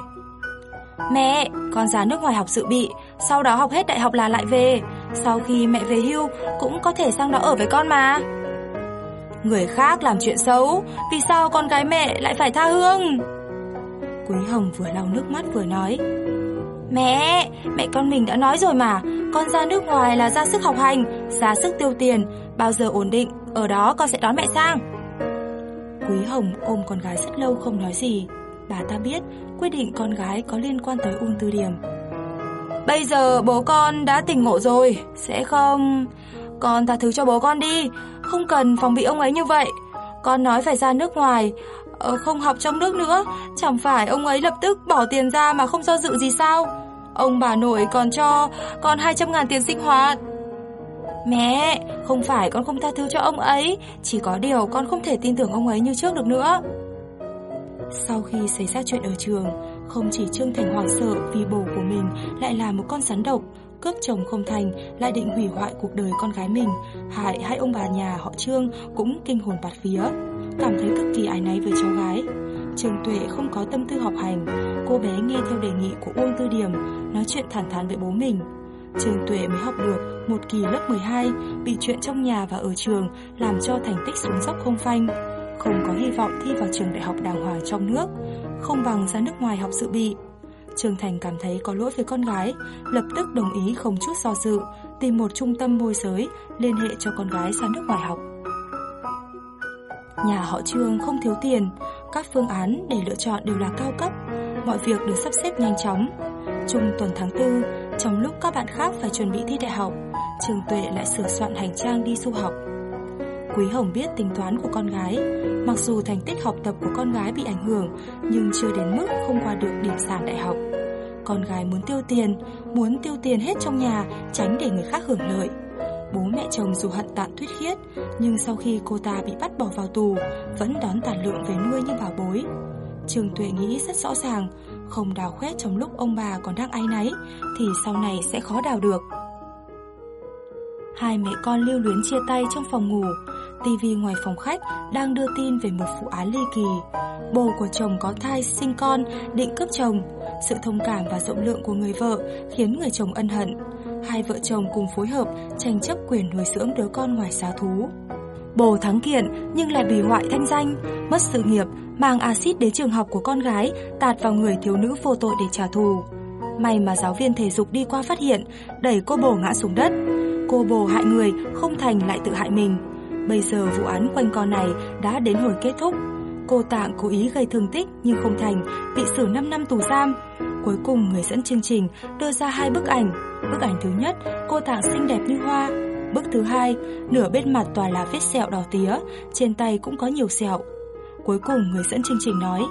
Mẹ, con ra nước ngoài học dự bị, sau đó học hết đại học là lại về. Sau khi mẹ về hưu, cũng có thể sang đó ở với con mà. Người khác làm chuyện xấu, vì sao con gái mẹ lại phải tha hương? Quý Hồng vừa lau nước mắt vừa nói. Mẹ, mẹ con mình đã nói rồi mà, con ra nước ngoài là ra sức học hành, ra sức tiêu tiền, bao giờ ổn định, ở đó con sẽ đón mẹ sang. Quý Hồng ôm con gái rất lâu không nói gì. Bà ta biết quyết định con gái có liên quan tới ung tư điểm. Bây giờ bố con đã tỉnh ngộ rồi, sẽ không... Con tha thứ cho bố con đi, không cần phòng bị ông ấy như vậy. Con nói phải ra nước ngoài, ờ, không học trong nước nữa, chẳng phải ông ấy lập tức bỏ tiền ra mà không do dự gì sao? Ông bà nội còn cho con 200 ngàn tiền sinh hoạt. Mẹ, không phải con không tha thứ cho ông ấy, chỉ có điều con không thể tin tưởng ông ấy như trước được nữa. Sau khi xảy ra chuyện ở trường, không chỉ Trương Thành hoảng sợ vì bồ của mình lại là một con rắn độc, cướp chồng không thành lại định hủy hoại cuộc đời con gái mình, hại hai ông bà nhà họ Trương cũng kinh hồn bạt vía, cảm thấy cực kỳ ái náy với cháu gái. Trường Tuệ không có tâm tư học hành, cô bé nghe theo đề nghị của Uông Tư Điểm, nói chuyện thẳng thắn với bố mình. Trường Tuệ mới học được một kỳ lớp 12, bị chuyện trong nhà và ở trường làm cho thành tích xuống dốc không phanh. Không có hy vọng thi vào trường đại học đàng hoàng trong nước, không bằng ra nước ngoài học dự bị. trường Thành cảm thấy có lỗi với con gái, lập tức đồng ý không chút do dự, tìm một trung tâm môi giới, liên hệ cho con gái sang nước ngoài học. Nhà họ Trương không thiếu tiền, các phương án để lựa chọn đều là cao cấp, mọi việc được sắp xếp nhanh chóng. Trung tuần tháng 4, trong lúc các bạn khác phải chuẩn bị thi đại học, Trường Tuệ lại sửa soạn hành trang đi du học. Quý Hồng biết tính toán của con gái, mặc dù thành tích học tập của con gái bị ảnh hưởng, nhưng chưa đến mức không qua được điểm sàn đại học. Con gái muốn tiêu tiền, muốn tiêu tiền hết trong nhà, tránh để người khác hưởng lợi. Bố mẹ chồng dù hận tạn thuyết khiết, nhưng sau khi cô ta bị bắt bỏ vào tù, vẫn đón tàn lượng về nuôi như bảo bối. Trường Tuệ nghĩ rất rõ ràng, không đào khoét trong lúc ông bà còn đang áy náy, thì sau này sẽ khó đào được. Hai mẹ con lưu luyến chia tay trong phòng ngủ, tivi ngoài phòng khách đang đưa tin về một vụ án ly kỳ. Bồ của chồng có thai sinh con, định cướp chồng. Sự thông cảm và rộng lượng của người vợ khiến người chồng ân hận. Hai vợ chồng cùng phối hợp tranh chấp quyền nuôi dưỡng đứa con ngoài xá thú. Bồ thắng kiện nhưng lại bị hoại thanh danh, mất sự nghiệp, mang axit đến trường học của con gái, tạt vào người thiếu nữ vô tội để trả thù. May mà giáo viên thể dục đi qua phát hiện, đẩy cô bồ ngã xuống đất. Cô bồ hại người, không thành lại tự hại mình. Bây giờ vụ án quanh con này đã đến hồi kết thúc. Cô Tạng cố ý gây thương tích nhưng không thành, bị xử 5 năm tù giam. Cuối cùng người dẫn chương trình đưa ra hai bức ảnh. Bức ảnh thứ nhất, cô Tạng xinh đẹp như hoa. Bức thứ hai, nửa bên mặt toàn là vết sẹo đỏ tía, trên tay cũng có nhiều sẹo. Cuối cùng người dẫn chương trình nói,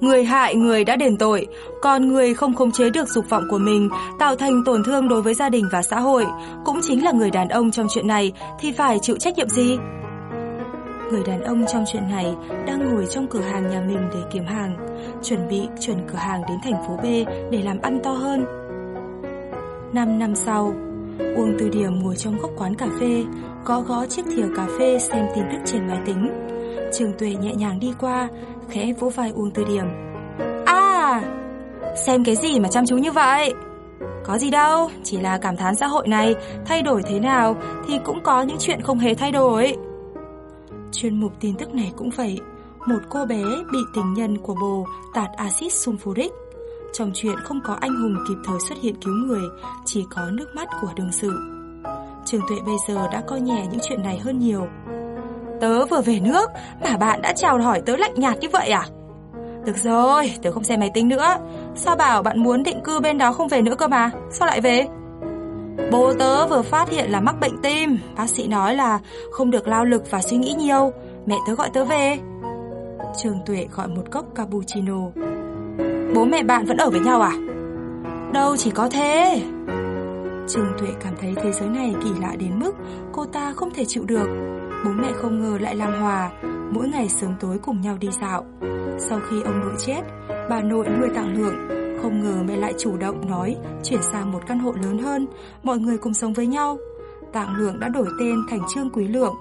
Người hại người đã đền tội, còn người không khống chế được dục vọng của mình, tạo thành tổn thương đối với gia đình và xã hội, cũng chính là người đàn ông trong chuyện này thì phải chịu trách nhiệm gì? Người đàn ông trong chuyện này đang ngồi trong cửa hàng nhà mình để kiếm hàng, chuẩn bị chuyển cửa hàng đến thành phố B để làm ăn to hơn. Năm năm sau, Uông Từ Điểm ngồi trong góc quán cà phê, gõ gõ chiếc thìa cà phê xem tin tức trên máy tính. Trường Tuệ nhẹ nhàng đi qua, khẽ vỗ vai Uông Từ Điểm. À, xem cái gì mà chăm chú như vậy? Có gì đâu, chỉ là cảm thán xã hội này thay đổi thế nào thì cũng có những chuyện không hề thay đổi. Chuyên mục tin tức này cũng vậy, một cô bé bị tình nhân của bồ tạt axit sulfuric. Trong chuyện không có anh hùng kịp thời xuất hiện cứu người, chỉ có nước mắt của đương sự. Trường Tuệ bây giờ đã coi nhẹ những chuyện này hơn nhiều. Tớ vừa về nước mà bạn đã chào hỏi tớ lạnh nhạt như vậy à? Được rồi, tớ không xem máy tính nữa. Sao bảo bạn muốn định cư bên đó không về nữa cơ mà? Sao lại về? Bố tớ vừa phát hiện là mắc bệnh tim. Bác sĩ nói là không được lao lực và suy nghĩ nhiều. Mẹ tớ gọi tớ về. Trường Tuệ gọi một cốc cappuccino. Bố mẹ bạn vẫn ở với nhau à? Đâu chỉ có thế. Trường Tuệ cảm thấy thế giới này kỳ lạ đến mức cô ta không thể chịu được. Bố mẹ không ngờ lại làm hòa, mỗi ngày sớm tối cùng nhau đi dạo. Sau khi ông nội chết, bà nội nuôi tặng lượng, không ngờ mẹ lại chủ động nói chuyển sang một căn hộ lớn hơn, mọi người cùng sống với nhau. Tạng lượng đã đổi tên thành Trương Quý Lượng.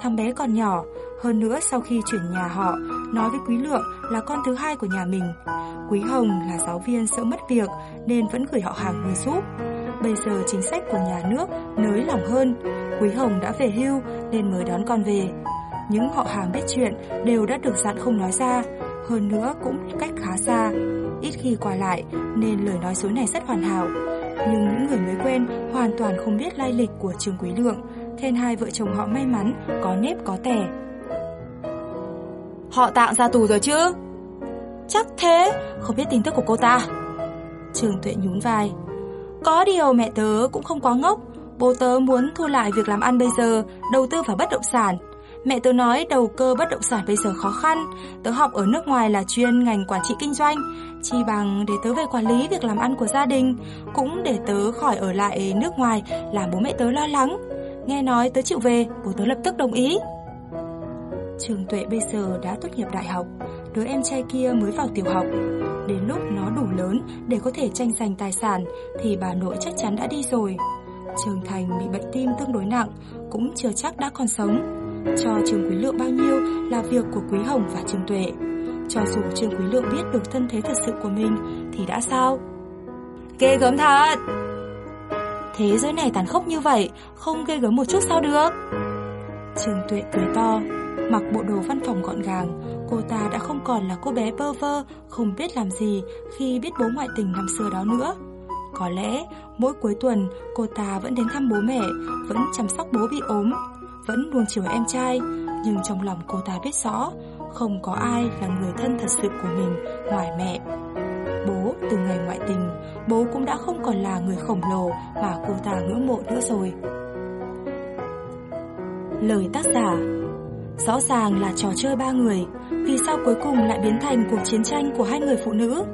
Thằng bé còn nhỏ, hơn nữa sau khi chuyển nhà họ, nói với Quý Lượng là con thứ hai của nhà mình. Quý Hồng là giáo viên sợ mất việc nên vẫn gửi họ hàng người giúp. Bây giờ chính sách của nhà nước nới lỏng hơn, Quý Hồng đã về hưu nên mới đón con về. Những họ hàng biết chuyện đều đã được dặn không nói ra, hơn nữa cũng cách khá xa, ít khi qua lại nên lời nói dối này rất hoàn hảo. Nhưng những người mới quen hoàn toàn không biết lai lịch của Trương Quý Lượng, nên hai vợ chồng họ may mắn có nếp có tẻ. Họ tạng ra tù rồi chứ? Chắc thế, không biết tin tức của cô ta. Trường Tuệ nhún vai. Có điều mẹ tớ cũng không quá ngốc, bố tớ muốn thu lại việc làm ăn bây giờ, đầu tư vào bất động sản. Mẹ tớ nói đầu cơ bất động sản bây giờ khó khăn, tớ học ở nước ngoài là chuyên ngành quản trị kinh doanh, chi bằng để tớ về quản lý việc làm ăn của gia đình, cũng để tớ khỏi ở lại nước ngoài làm bố mẹ tớ lo lắng. Nghe nói tớ chịu về, bố tớ lập tức đồng ý. Trường Tuệ bây giờ đã tốt nghiệp đại học, đứa em trai kia mới vào tiểu học. Đến lúc nó đủ lớn để có thể tranh giành tài sản thì bà nội chắc chắn đã đi rồi. Trường Thành bị bệnh tim tương đối nặng, cũng chưa chắc đã còn sống. Cho Trương Quý Lượng bao nhiêu là việc của Quý Hồng và Trương Tuệ. Cho dù Trương Quý Lượng biết được thân thế thật sự của mình thì đã sao? Ghê gớm thật! Thế giới này tàn khốc như vậy, không ghê gớm một chút sao được? Trương Tuệ cười to, mặc bộ đồ văn phòng gọn gàng, cô ta đã không còn là cô bé bơ vơ, không biết làm gì khi biết bố ngoại tình năm xưa đó nữa. Có lẽ mỗi cuối tuần cô ta vẫn đến thăm bố mẹ, vẫn chăm sóc bố bị ốm, vẫn luôn chiều em trai, nhưng trong lòng cô ta biết rõ, không có ai là người thân thật sự của mình ngoài mẹ. Bố từ ngày ngoại tình, bố cũng đã không còn là người khổng lồ mà cô ta ngưỡng mộ nữa rồi. Lời tác giả Rõ ràng là trò chơi ba người, vì sao cuối cùng lại biến thành cuộc chiến tranh của hai người phụ nữ?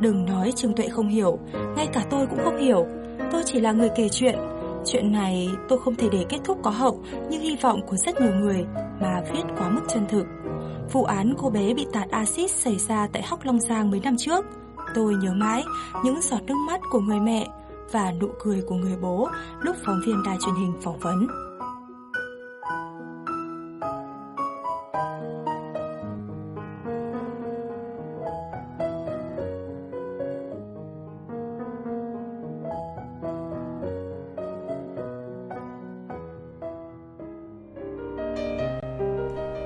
Đừng nói Trương Tuệ không hiểu, ngay cả tôi cũng không hiểu. Tôi chỉ là người kể chuyện. Chuyện này tôi không thể để kết thúc có hậu như hy vọng của rất nhiều người mà viết quá mức chân thực. Vụ án cô bé bị tạt axit xảy ra tại Hóc Long Giang mấy năm trước. Tôi nhớ mãi những giọt nước mắt của người mẹ và nụ cười của người bố, lúc phóng viên đài truyền hình phỏng vấn.